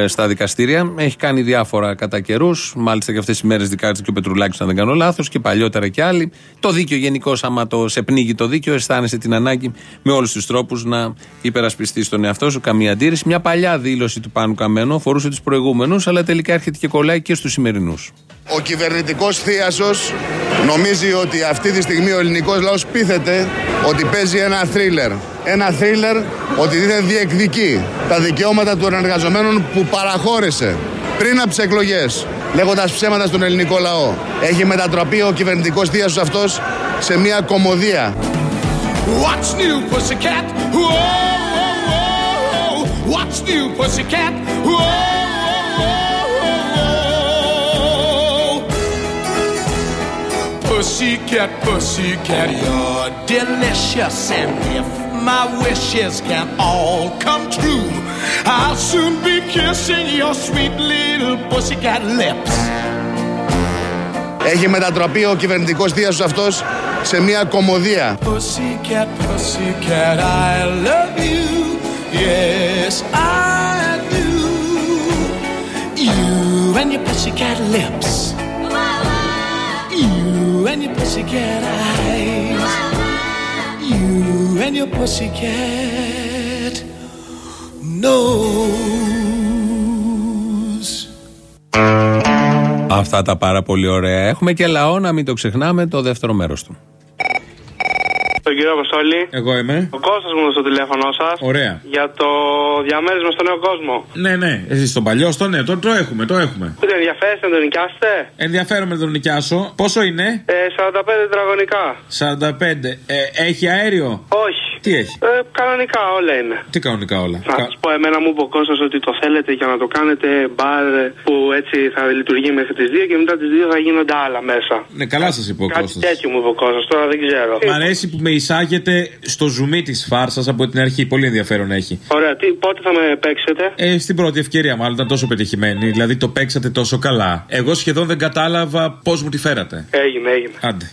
S2: στα δικαστήρια. Έχει κάνει διάφορα κατά καιρούς. Μάλιστα και αυτές τις μέρες δικάζεται και ο Πετρουλάκης, αν δεν κάνω λάθος, και παλιότερα και άλλοι. Το δίκαιο γενικώς, άμα το σε πνίγει το δίκαιο, αισθάνεσαι την ανάγκη με όλους τους τρόπους να υπερασπιστεί τον εαυτό σου. Καμία αντίρρηση. Μια παλιά δήλωση του Πάνου Καμένου αφορούσε τους προηγούμενους, αλλά τελικά έρχεται και κολλάει και στους σημερινούς.
S26: Ο κυβερνητικός θείασος νομίζει ότι αυτή τη στιγμή ο ελληνικός λαός πείθεται ότι παίζει ένα θρίλερ. Ένα θρίλερ ότι δεν διεκδικεί τα δικαιώματα των εργαζομένων που παραχώρησε πριν από τις εκλογές λέγοντας ψέματα στον ελληνικό λαό. Έχει μετατραπεί ο κυβερνητικός θείασος αυτός σε μια κομμωδία.
S25: What's new, pussycat? Whoa, whoa, whoa. What's new, pussycat? Whoa, whoa, whoa. Pussycat, pussycat, you're delicious, and if my wishes can all come true, I'll soon be kissing your sweet little pussycat lips.
S26: Έχει μετατραπεί ο κυβερνητικός θείασος αυτός σε μια κομμωδία.
S25: Pussycat, pussycat, I love you. Yes, I do. You and your pussycat lips. You and your pussycat eyes. You and your pussycat nose.
S2: Αυτά τα πάρα πολύ ωραία. Έχουμε και λαό, να μην το ξεχνάμε, το δεύτερο μέρος του.
S22: Τον κύριο Αποστόλη.
S4: Εγώ είμαι.
S22: Ο Κώστας μου στο τηλέφωνο σας.
S4: Ωραία.
S22: Για το διαμέρισμα στο νέο κόσμο.
S4: Ναι, ναι. Εσύ στον παλιό, στο νέο. Το, το έχουμε, το έχουμε.
S22: Δεν ενδιαφέρεστε να το νοικιάσετε;
S4: Ενδιαφέρομαι να τον νοικιάσω. Πόσο είναι;
S22: Ε, 45 τετραγωνικά.
S4: 45. Ε, έχει αέριο;
S22: Όχι.
S4: Τι έχει;
S22: Ε, κανονικά όλα είναι.
S4: Τι κανονικά όλα;
S22: Να σας πω, εμένα μου είπε ο Κώστας ότι το θέλετε για να το κάνετε μπαρ που έτσι θα λειτουργεί μέχρι τις 2 και μετά τις 2 θα γίνονται άλλα μέσα.
S4: Ναι, καλά σας είπε ο
S22: Κάτι
S4: Κώστας.
S22: τέτοιο μου είπε ο Κώστας, τώρα δεν ξέρω.
S4: Μ' αρέσει που με εισάγεται στο ζουμί της φάρσας από την αρχή. Πολύ ενδιαφέρον έχει.
S22: Ωραία, τι, πότε θα με παίξετε;
S4: Ε, στην πρώτη ευκαιρία, μάλλον ήταν τόσο πετυχημένη. Δηλαδή το παίξατε τόσο καλά. Εγώ σχεδόν δεν κατάλαβα πώς μου τη φέρατε.
S22: Έγινε, έγινε.
S4: Άντε.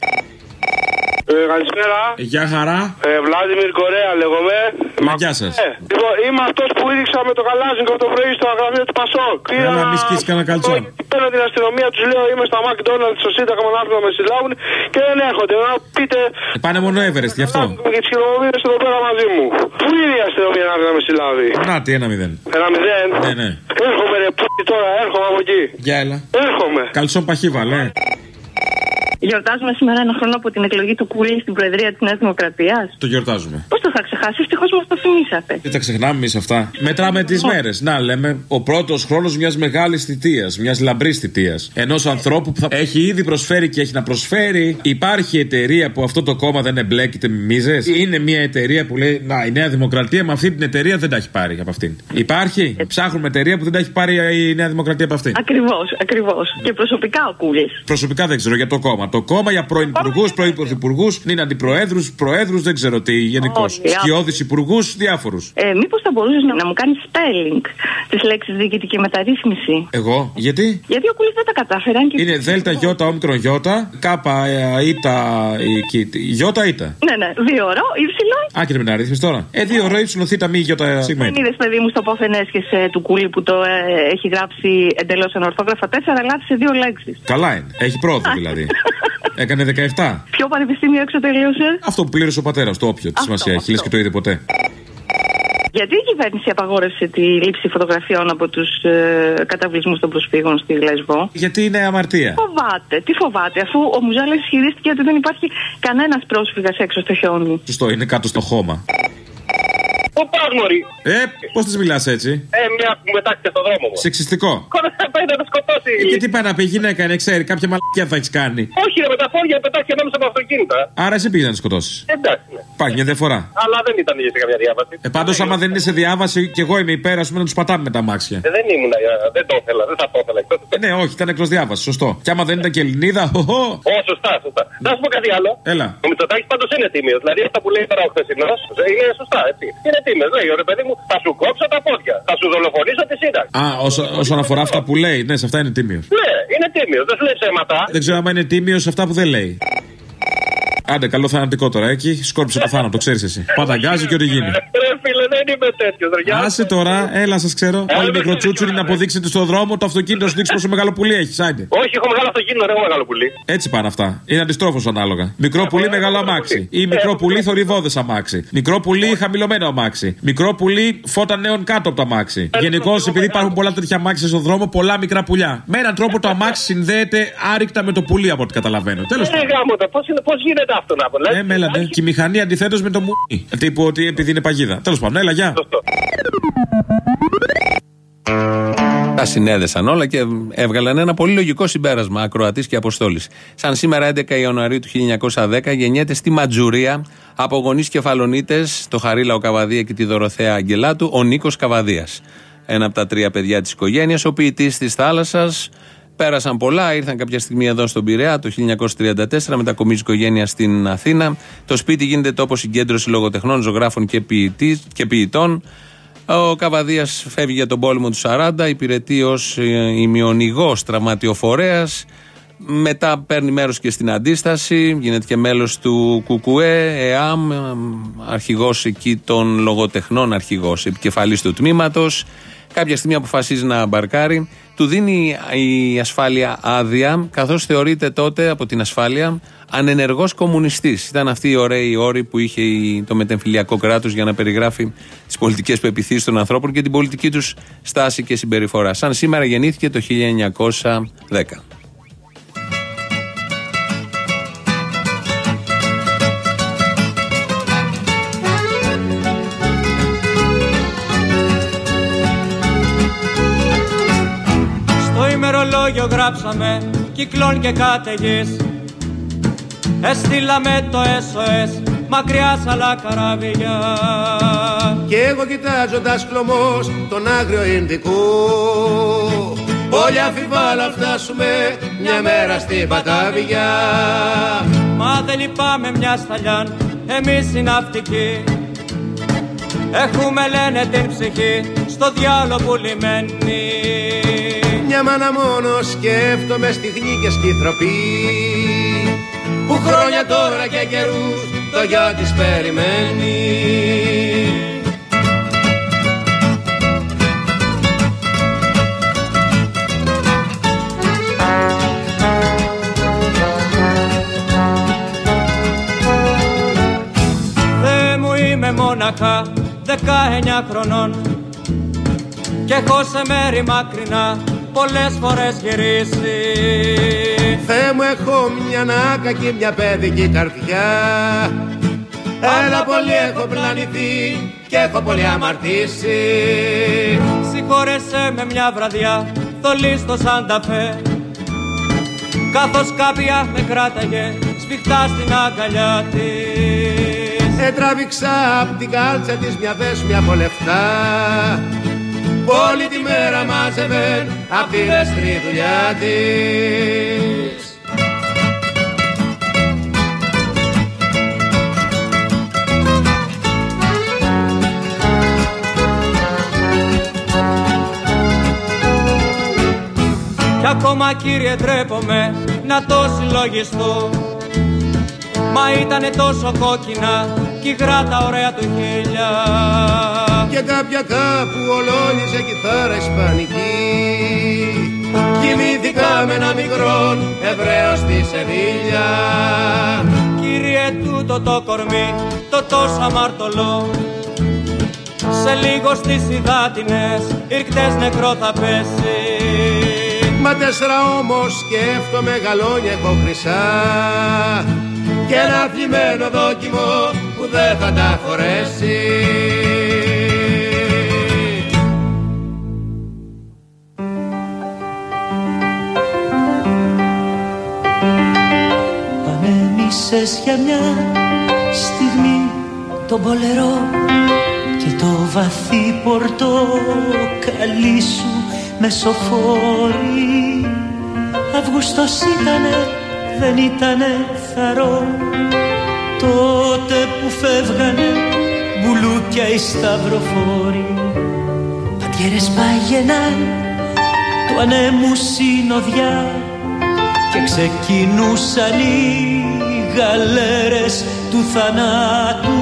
S22: Ε, καλησπέρα.
S4: Γεια χαρά.
S22: Ε, Βλάντιμιρ Κορέα λέγομαι.
S4: Μα γεια σας.
S22: Ε, λοιπόν, είμαι αυτός που έδειξα με το Καλάζινκο το πρωί στο γραφείο του Πασόκ.
S4: Έλα, μη σκίσει κανένα καλτσόν.
S22: Παίρνω την αστυνομία, τους λέω είμαι στα McDonald's στο Σύνταγμα να έρθουν να με συλλάβουν και δεν έρχονται. Να πείτε.
S4: Ε, πάνε μόνο Everest, γι' αυτό.
S22: Και τι χειρομοβίδε εδώ πέρα μαζί μου. Πού είναι η αστυνομία να έρθει να με συλλάβει;
S4: Να τι, ένα μηδέν.
S22: Ένα μηδέν;
S4: Ναι, ναι.
S22: Έρχομαι ρε π*** τώρα, έρχομαι από εκεί.
S4: Γεια, έλα.
S22: Έρχομαι.
S4: Καλσόν παχύβα, ναι.
S28: Γιορτάζουμε σήμερα ένα χρόνο από την εκλογή του Κούλη στην Προεδρία της Νέας Δημοκρατίας;
S4: Το γιορτάζουμε.
S28: Πώς το θα ξεχάσει, ευτυχώς μας το θυμήσατε.
S4: Δεν τα ξεχνάμε εμείς αυτά. Μετράμε τις μέρες. Να, λέμε, ο πρώτος χρόνος μιας μεγάλης θητείας, μιας λαμπρής θητείας. Ενός ανθρώπου που θα έχει ήδη προσφέρει και έχει να προσφέρει. Υπάρχει εταιρεία που αυτό το κόμμα δεν εμπλέκεται με μίζες; Είναι μια εταιρεία που λέει, Να, η Νέα Δημοκρατία με αυτή την εταιρεία δεν τα έχει πάρει από αυτήν. Υπάρχει; Ψάχνουμε εταιρεία που δεν τα έχει πάρει η Νέα Δημοκρατία από αυτήν.
S28: Ακριβώς, ακριβώς. Και προσωπικά ο Κούλης.
S4: Προσωπικά δεν ξέρω για το κόμμα. Το κόμμα για πρώην υπουργού, πρώην πρωθυπουργούς, είναι αντιπροέδρους, προέδρους, δεν ξέρω τι γενικώς.
S28: Όχι,
S4: Σκιώδη υπουργούς, διάφορους.
S28: Ε, Μήπως θα μπορούσες να, να μου κάνεις spelling τι λέξει διοικητική μεταρρύθμιση;
S4: Εγώ, γιατί;
S28: Γιατί ο Κούλης δεν τα κατάφεραν και.
S4: Είναι δέλτα γιώτα όμικρον γιώτα, κάπα ε, ήτα γιώτα ήτα.
S28: Ναι, ναι, δύο ώρο, ύψιλο.
S4: Άκρη με να ρύθμιση τώρα. Ε, δύο ώρο ύψιλο θήτα μη γιώτα
S28: Δεν
S4: σημαίνει.
S28: είδες, παιδί μου, στο πόθεν έσχεσαι του Κούλη που το ε, έχει γράψει εντελώς ανορθόγραφα τέσσερα λάθη σε δύο λέξεις.
S4: Καλά είναι. Έχει πρόοδο δηλαδή. Έκανε 17.
S28: Ποιο πανεπιστήμιο έξω τελείωσε;
S4: Αυτό που πλήρωσε ο πατέρας του, όποιο της
S28: Αυτό,
S4: σημασίας έχει, λες και το είδε ποτέ.
S28: Γιατί η κυβέρνηση απαγόρευσε τη λήψη φωτογραφιών από τους ε, καταβλισμούς των προσφύγων στη Λεσβό.
S4: Γιατί είναι αμαρτία.
S28: Φοβάται, τι φοβάται, αφού ο Μουζάλα ισχυρίστηκε ότι δεν υπάρχει κανένας πρόσφυγας έξω στο χιόνι.
S4: Σωστό, είναι κάτω στο χώμα.
S29: Πού πα, Μωρή.
S4: Ε, πώς της μιλάς έτσι;
S29: Ε, μια που μετάξετε στο δρόμο μου.
S4: Σεξιστικό.
S29: Κόνα θα πάει να το σκοτώσει.
S4: Ε, και τι πάει να πει, γυναίκα είναι, ξέρει, κάποια μαλακιά θα έχεις κάνει.
S29: Όχι, ρε, με τα φόρια πετάξει ανάμεσα από αυτοκίνητα.
S4: Άρα εσύ πήγες να τη σκοτώσεις.
S29: Εντάξει, ναι.
S4: Υπάρχει μια διαφορά.
S29: Αλλά δεν ήταν για σε καμιά διάβαση.
S4: Ε, πάντως, άμα δεν είναι σε διάβαση, και εγώ είμαι υπέρ, ας πούμε, να τους πατάμε με τα μάξια.
S29: Ε, δεν ήμουν, δεν το ήθελα, δεν θα το ήθελα.
S4: Ε, ναι, όχι, ήταν εκτός διάβασης, σωστό. Και άμα δεν ήταν και Ελληνίδα, χωχώ.
S29: Ω, σωστά, σωστά. Να σου πω κάτι άλλο.
S4: Έλα.
S29: Ο Μητσοτάκης πάντως είναι τίμιος. Δηλαδή αυτά που λέει τώρα ο χθεσινός είναι σωστά, έτσι. Είναι τίμιο. Λέει, ρε παιδί μου, θα σου κόψω τα πόδια. Θα σου δολοφονήσω τη σύνταξη.
S4: Α, όσο, όσον αφορά αυτά που λέει, ναι, σε αυτά είναι τίμιος.
S29: Ναι, είναι τίμιος. Δεν σου λέει ψέματα.
S4: Δεν ξέρω άμα είναι τίμιος σε αυτά που δεν λέει. Άντε, καλό θανατικό τώρα, εκεί. Σκόρπισε το θάνατο, ξέρεις εσύ. Παταγκάζει και ό,τι γίνει.
S29: Ρε φίλε, δεν είμαι τέτοιος.
S4: Άσε τώρα, έλα, σας ξέρω. Όλοι μικροτσούτσουροι να αποδείξετε στον δρόμο το αυτοκίνητο σου δείξει πόσο μεγάλο πουλί έχεις. Άντε.
S29: Όχι, έχω μεγάλο αυτοκίνητο, δεν έχω μεγάλο πουλί.
S4: Έτσι πάνε αυτά. Είναι αντιστρόφως ανάλογα. Μικρό πουλί, μεγάλο αμάξι. Ή μικρό πουλί, θορυβόδε αμάξι. Μικρό πουλί, χαμηλωμένο αμάξι. Μικρό πουλί, φώτα νέων κάτω από το αμάξι. Γενικώς, επειδή υπάρχουν πολλά τέτοια αμάξια στον δρόμο, πολλά μικρά πουλιά. Με έναν τρόπο το αμάξι συνδέεται άρρηκτα με το πουλί από ό,τι καταλαβαίνω. Τέλος πάντων.
S29: Πώς γίνεται αυτό να πω.
S4: Ε, μέλατε. Και η μηχανή αντιθέτως με το μου. Τύπου ότι επειδή είναι παγίδα. Τέλος πάντων, έλα, γεια.
S2: Τα συνέδεσαν όλα και έβγαλαν ένα πολύ λογικό συμπέρασμα ακροατής και αποστόλης. Σαν σήμερα 11 Ιανουαρίου του 1910 γεννιέται στη Ματζουρία από γονείς κεφαλονίτες, το Χαρίλαο Καβαδία και τη Δωροθέα Αγγελάτου, ο Νίκος Καβαδίας. Ένα από τα τρία παιδιά της οικογένειας, ο ποιητής της θάλασσας. Πέρασαν πολλά, ήρθαν κάποια στιγμή εδώ στον Πειραιά το 1934, μετακομίζει η οικογένεια στην Αθήνα. Το σπίτι γίνεται τόπο συγκέντρωση λογοτεχνών, ζωγράφων και, ποιητής, και ποιητών. Ο Καβαδίας φεύγει για τον πόλεμο του 40, υπηρετεί ως ημιονηγό τραυματιοφορέας. Μετά παίρνει μέρος και στην αντίσταση, γίνεται και μέλος του ΚΚΕ, ΕΑΜ, αρχηγός εκεί των λογοτεχνών, αρχηγός, επικεφαλής του τμήματος. Κάποια στιγμή αποφασίζει να μπαρκάρει. Του δίνει η ασφάλεια άδεια, καθώς θεωρείται τότε από την ασφάλεια ανενεργός κομμουνιστής. Ήταν αυτοί οι ωραίοι όροι που είχε το μετεμφυλιακό κράτος για να περιγράφει τις πολιτικές πεπιθήσει των ανθρώπων και την πολιτική τους στάση και συμπεριφορά. Σαν σήμερα γεννήθηκε το 1910.
S30: Γράψαμε κυκλών και κάταιγες. Έστειλαμε το SOS μακριά σ' άλλα καράβια.
S14: Και εγώ κοιτάζοντας κλωμός τον άγριο Ινδικού Πολύ αμφιβάλλα φτάσουμε μια μέρα στην Πατάβια.
S30: Μα δεν λυπάμαι μια σταλιάν εμείς οι ναυτικοί Έχουμε λένε την ψυχή στο διάλο πουλημένη
S14: Μια μάνα μόνο σκέφτομαι στιγμή και σκυθροπή Που χρόνια τώρα και καιρούς το γιο της περιμένει.
S30: Θεέ μου είμαι μόναχα δεκαεννιά χρονών. Και έχω σε μέρη μακρινά πολλές φορές γυρίσει.
S14: Θεέ μου έχω μια νάκα και μια παιδική καρδιά. Έλα πολύ έχω πλανηθεί και έχω πολύ αμαρτήσει.
S30: Συγχώρεσέ με μια βραδιά θολή στο Σανταφέ Καθώς κάποια με κράταγε σφιχτά στην αγκαλιά της.
S14: Έτραβηξα απ' την κάλτσα της μια δέσμη από λεφτά. που όλη τη μέρα μάζευε απ' τη δεστρή δουλειά της.
S30: Κι ακόμα κύριε ντρέπομαι να το συλλογιστώ. Μα ήτανε τόσο κόκκινα κι υγρά τα ωραία του χείλια
S14: Και κάποια κάπου ολόνιζε κιθάρα ισπανική. Κοιμήθηκα με ένα μικρό Εβραίο στη Σεβίλια.
S30: Κύριε τούτο το κορμί το τόσο αμαρτωλό. Σε λίγο στις υδάτινες ήρκτες νεκρό θα πέσει.
S14: Μα τέσσερα όμως σκέφτομαι γαλόνια έχω χρυσά. Και ένα θλιμμένο δόκιμο που δεν θα τα φορέσει
S31: Πανέμισες για μια στιγμή τον πολερό και το βαθύ πορτοκαλί σου με σοφόρι Αυγούστος ήτανε, δεν ήτανε θαρό. Τότε που φεύγανε μπουλούκια οι σταυροφόροι. Πατιέρες πάγαιναν του ανέμου συνοδιά και ξεκινούσαν οι γαλέρες του θανάτου.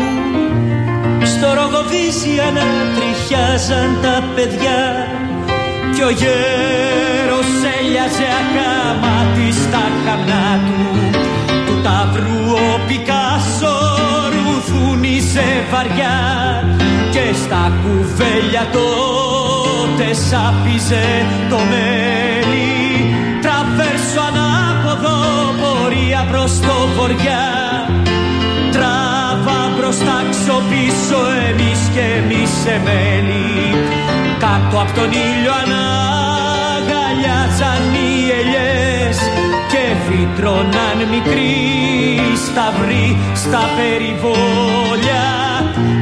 S31: Στο ρογοβίσια να τριχιάζαν τα παιδιά κι ο γέρος έλιαζε ακάματι στα καμνά του. Του ταύρου ο Πικάσο ρουθούνισε βαριά και στα κουβέλια τότε σάπιζε το μέλι. Τραβέρσο ανάποδο πορεία προς το βοριά τράβα μπροστά ξοπίσω εμείς και εμείς σε μέλη κάτω από τον ήλιο αναγκαλιάζαν οι ελιές και φυτρώναν μικροί σταυροί στα περιβόλια.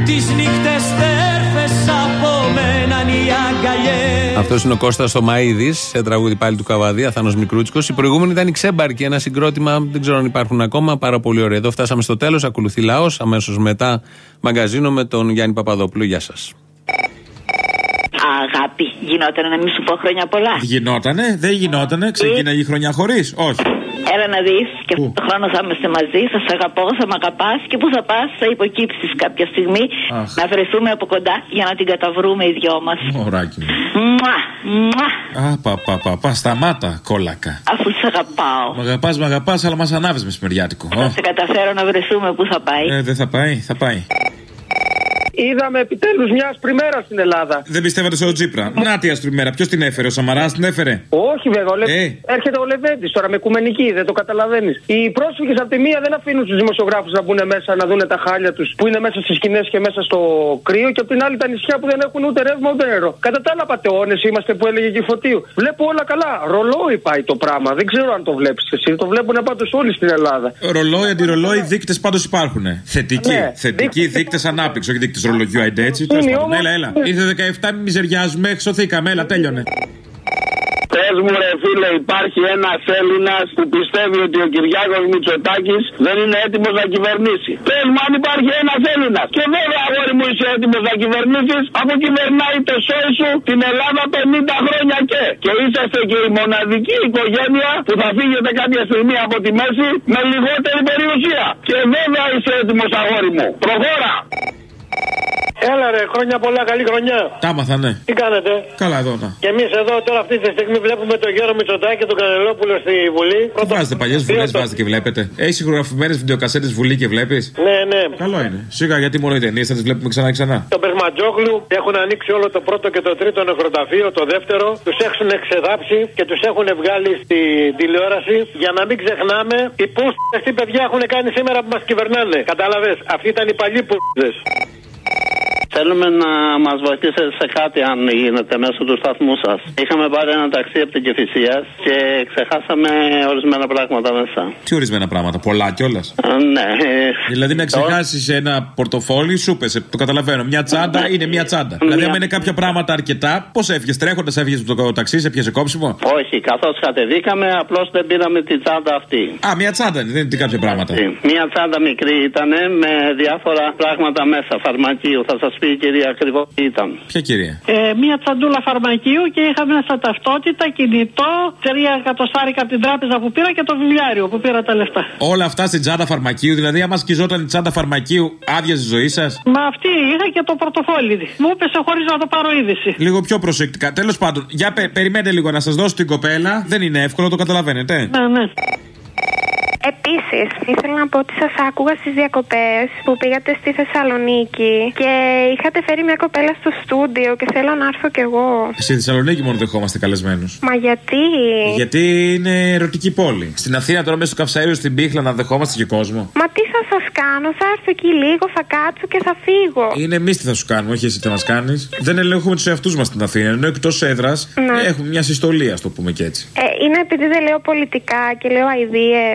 S31: Τις νύχτες τέρφες απομέναν οι αγκαλιές
S2: Αυτός είναι ο Κώστας Θωμαίδης, σε τραγούδι πάλι του Καβαδία, Θάνο Μικρούτσικος. Η προηγούμενη ήταν η Ξέμπαρκη, ένα συγκρότημα, δεν ξέρω αν υπάρχουν ακόμα, πάρα πολύ ωραίο. Εδώ φτάσαμε στο τέλος, ακολουθεί λαός, αμέσως μετά μαγκαζίνο με τον Γιάννη Παπαδόπουλο. Γεια σας.
S32: Αγάπη, γινόταν να μην σου πω χρόνια πολλά.
S4: Γινότανε, δεν γινότανε, ξεκίναγε η χρονιά χωρίς. Όχι.
S32: Έλα να δεις και αυτό το χρόνο θα είμαστε μαζί, θα σε αγαπώ, θα με αγαπάς και που θα πας, θα υποκύψεις κάποια στιγμή
S4: Αχ.
S32: να βρεθούμε από κοντά για να την καταβρούμε οι δυο μας.
S4: Μωράκι μου.
S32: Μουα, μουα,
S4: Α, πα, πα, πα, πα, σταμάτα, κόλακα.
S32: αφού σε αγαπάω.
S4: Μ' αγαπάς, μ' αγαπάς, αλλά μας ανάβεις μεσημεριάτικο.
S32: Θα σε καταφέρω να βρεθούμε που θα πάει;
S4: Ε, δεν θα πάει, θα πάει.
S33: Είδαμε επιτέλους μια πριμέρα στην Ελλάδα.
S4: Δεν πιστεύατε στο Τζίπρα. Να τι αστριμέρα, ποιος την έφερε, ο Σαμαράς την έφερε;
S33: Όχι βέβαια, ο Λε...
S4: Ε.
S33: έρχεται ο Λεβέντης τώρα με οικουμενική, δεν το καταλαβαίνεις. Οι πρόσφυγες από τη μία δεν αφήνουν του δημοσιογράφους να μπουν μέσα να δουν τα χάλια τους που είναι μέσα στις σκηνές και μέσα στο κρύο και από την άλλη τα νησιά που δεν έχουν ούτε ρεύμα ούτε νερό. Κατά τα άλλα πατεώνες είμαστε που έλεγε και η Φωτίου. Βλέπω όλα καλά. Ρολόι πάει το πράγμα. Δεν ξέρω αν το βλέπεις εσύ. Το βλέπουν πάντω όλοι στην Ελλάδα.
S4: Ρολόι, αντιρολόι, δείκτες πάντως υπάρχουν. Θετικοί,
S33: Ναι,
S4: θετικοί δείκτες ανάπτυξη, όχι δείκτες ρολογιού αϊντε έτσι.
S33: Είναι
S4: Τέλος πάντων.
S33: όμως-
S4: Έλα, έλα. Ήρθε 17, μην μιζεριάζουμε, εξωθήκαμε, έλα, τέλειωνε.
S29: Πες μου, ρε φίλε, υπάρχει ένα Έλληνας που πιστεύει ότι ο Κυριάκος Μητσοτάκης δεν είναι έτοιμος να κυβερνήσει. Πες μου, αν υπάρχει ένας Έλληνας. Και βέβαια, αγόρι μου, είσαι έτοιμος να κυβερνήσεις, αφού κυβερνάει το σόι σου την Ελλάδα 50 χρόνια και. Και είσαστε και η μοναδική οικογένεια που θα φύγετε κάποια στιγμή από τη μέση με λιγότερη περιουσία. Και βέβαια είσαι έτοιμος, αγόρι μου. Προχώρα.
S33: Έλα ρε, χρόνια πολλά, καλή χρονιά.
S4: Τα άμαθα, ναι.
S33: Τι κάνετε;
S4: Καλά εδώ, να.
S33: Και εμείς εδώ τώρα αυτή τη στιγμή βλέπουμε τον Γιώργο Μητσοτάκη και τον Κανελόπουλο στη Βουλή.
S4: Τι βάζετε παλιές βουλές, βάζετε και βλέπετε. Έχει συγγραφημένε βιντεοκασέτες βουλή και βλέπεις;
S33: Ναι, ναι.
S4: Καλό είναι. Σιγά γιατί μόνο οι ταινίες θα τις βλέπουμε ξανά και ξανά.
S33: Τον Περμαντζόγλου έχουν ανοίξει όλο το πρώτο και το τρίτο νεκροταφείο, το δεύτερο. Τους έχουν εξεδάψει και τους έχουν βγάλει στη τηλεόραση για να μην ξεχνάμε οι πούστες αυτοί οι παιδιά έχουν κάνει σήμερα που μας κυβερνάνε. Κατάλαβες. Αυτοί ήταν οι παλιοί πούστες.
S34: Θέλουμε να μας βοηθήσετε σε κάτι, αν γίνεται, μέσω του σταθμού σας. Είχαμε πάρει ένα ταξί από την Κεφυσίας και ξεχάσαμε ορισμένα πράγματα μέσα.
S4: Τι ορισμένα πράγματα, πολλά κιόλας;
S34: Ε, Ναι.
S4: Δηλαδή να ξεχάσεις ένα πορτοφόλι, σου πέσε. Το καταλαβαίνω. Μια τσάντα είναι μια τσάντα. Δηλαδή, αν είναι κάποια πράγματα αρκετά, πώς έφυγες, τρέχοντας έφυγες από το ταξί, σε πιέσε κόψιμο;
S34: Όχι, καθώς κατεβήκαμε, απλώς δεν πήραμε την τσάντα αυτή.
S4: Α, μια τσάντα είναι, δεν είναι κάποια πράγματα.
S34: Μία τσάντα μικρή ήταν με διάφορα πράγματα μέσα, φαρμακείου. Θα σας πει η κυρία ακριβώς τι ήταν.
S4: Ποια κυρία;
S15: Ε, μία τσαντούλα φαρμακείου και είχα μέσα ταυτότητα, κινητό, τρία εκατοστάρικα από την τράπεζα που πήρα και το βιβλιάριο που πήρα τα λεφτά.
S4: Όλα αυτά στην τσάντα φαρμακείου, δηλαδή, άμα σκιζόταν η τσάντα φαρμακείου, άδεια στη ζωή σας;
S15: Μα αυτή είχα και το πορτοφόλι. Μου έπεσε χωρίς να το πάρω είδηση.
S4: Λίγο πιο προσεκτικά. Τέλος πάντων, για πε, περιμένετε λίγο να σας δώσω την κοπέλα. Δεν είναι εύκολο, το καταλαβαίνετε.
S15: Ναι, ναι.
S35: Επίσης, ήθελα να πω ότι σας άκουγα στις διακοπές που πήγατε στη Θεσσαλονίκη και είχατε φέρει μια κοπέλα στο στούντιο και θέλω να έρθω κι εγώ.
S4: Στη Θεσσαλονίκη μόνο δεχόμαστε καλεσμένους.
S35: Μα γιατί;
S4: Γιατί είναι ερωτική πόλη. Στην Αθήνα τώρα μέσα στο καυσαέριο στην Πίχλα να δεχόμαστε και κόσμο.
S35: Μα τι θα σας κάνω, θα έρθω εκεί λίγο, θα κάτσω και θα φύγω.
S4: Είναι εμείς τι θα σου κάνουμε, όχι εσύ τι μας κάνεις. Δεν ελέγχουμε τους εαυτούς μας στην Αθήνα. Ενώ εκτός έδρας
S35: Ναι.
S4: έχουμε μια συστολία, ας το πούμε και έτσι.
S35: Ε, είναι επειδή δεν λέω πολιτικά και λέω αειδίε.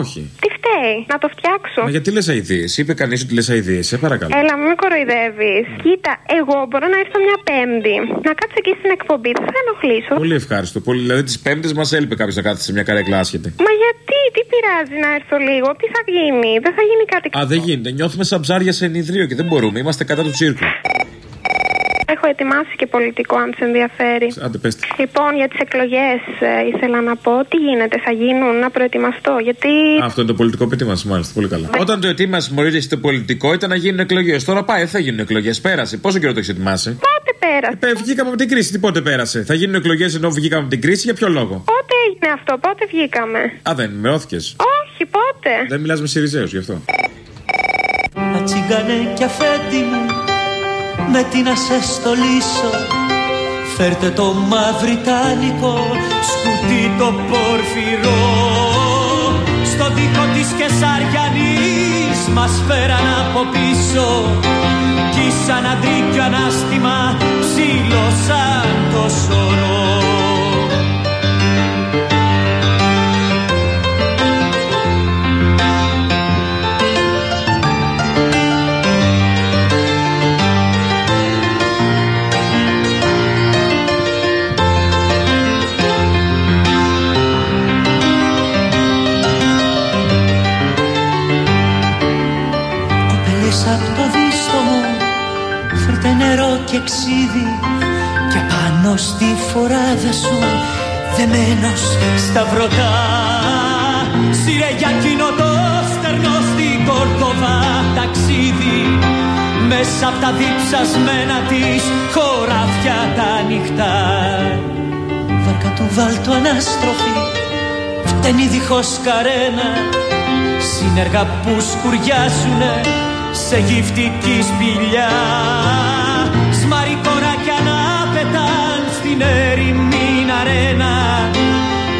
S4: Όχι.
S35: Τι φταίει, να το φτιάξω.
S4: Μα γιατί λες αειδίε, είπε κανείς ότι λες αειδίε, σε παρακαλώ.
S35: Έλα, μην με κοροϊδεύεις. Κοίτα, εγώ μπορώ να έρθω μια Πέμπτη. Να κάτσω εκεί στην εκπομπή, δεν θα ενοχλήσω.
S4: Πολύ ευχάριστο. Πολύ, δηλαδή τις Πέμπτες μας έλειπε κάποιος να κάθεται σε μια καρέκλα άσχετη.
S35: Μα γιατί, τι πειράζει να έρθω λίγο, τι θα γίνει, δεν θα γίνει κάτι.
S4: Α, δεν γίνεται. Νιώθουμε σαν ψάρια σε ενιδρίο και δεν μπορούμε. Είμαστε κατά του τσίρκου.
S35: Έχω ετοιμάσει και πολιτικό, αν σε ενδιαφέρει.
S4: Άντε, πέστε.
S35: Λοιπόν, για τις εκλογές ήθελα να πω τι γίνεται, θα γίνουν, να προετοιμαστώ. Γιατί.
S4: Α, Αυτό είναι το πολιτικό πέτοιμα, μάλιστα. Πολύ καλά. Όταν το ετοίμασες, μωρείτε το πολιτικό, ήταν να γίνουν εκλογές. Τώρα πάει, δεν θα γίνουν εκλογές. Πέρασε. Πόσο καιρό το έχεις ετοιμάσει;
S35: Πότε πέρασε;
S4: Ε, βγήκαμε από την κρίση. Τι πότε πέρασε; Θα γίνουν εκλογές ενώ βγήκαμε από την κρίση, για ποιο λόγο;
S35: Πότε έγινε αυτό, πότε βγήκαμε;
S4: Α, δεν ενημερώθηκες.
S35: Όχι, πότε;
S4: Δεν μιλάς με Σιριζέους γι' αυτό.
S31: Ατσίγκανε κι αφέντη μου με τι να σε στολίσω. Φέρτε το μαυριτάνικο σκουτί το πορφυρό Στο δίκο της Κεσαριανής μας φέραν από πίσω. Κι σαν αντρίκιο ανάστημα ψήλωσαν το σωρό και ξύδι Και πάνω στη φοράδα σου Δεμένος στα βρωτά Σύρε για εκείνο το στερνό στην Κορδοβά ταξίδι Μέσα απ' τα διψασμένα της χωράφια τα ανοιχτά Βάρκα του βάλτου ανάστροφη Φταίνει δίχως καρένα Σύνεργα που σκουριάζουνε σε γυφτική σπηλιά στην έρημη αρένα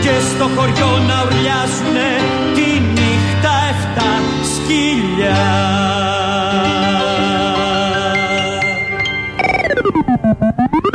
S31: και στο χωριό να ουρλιάζουνε τη νύχτα εφτά σκύλια. Thank you.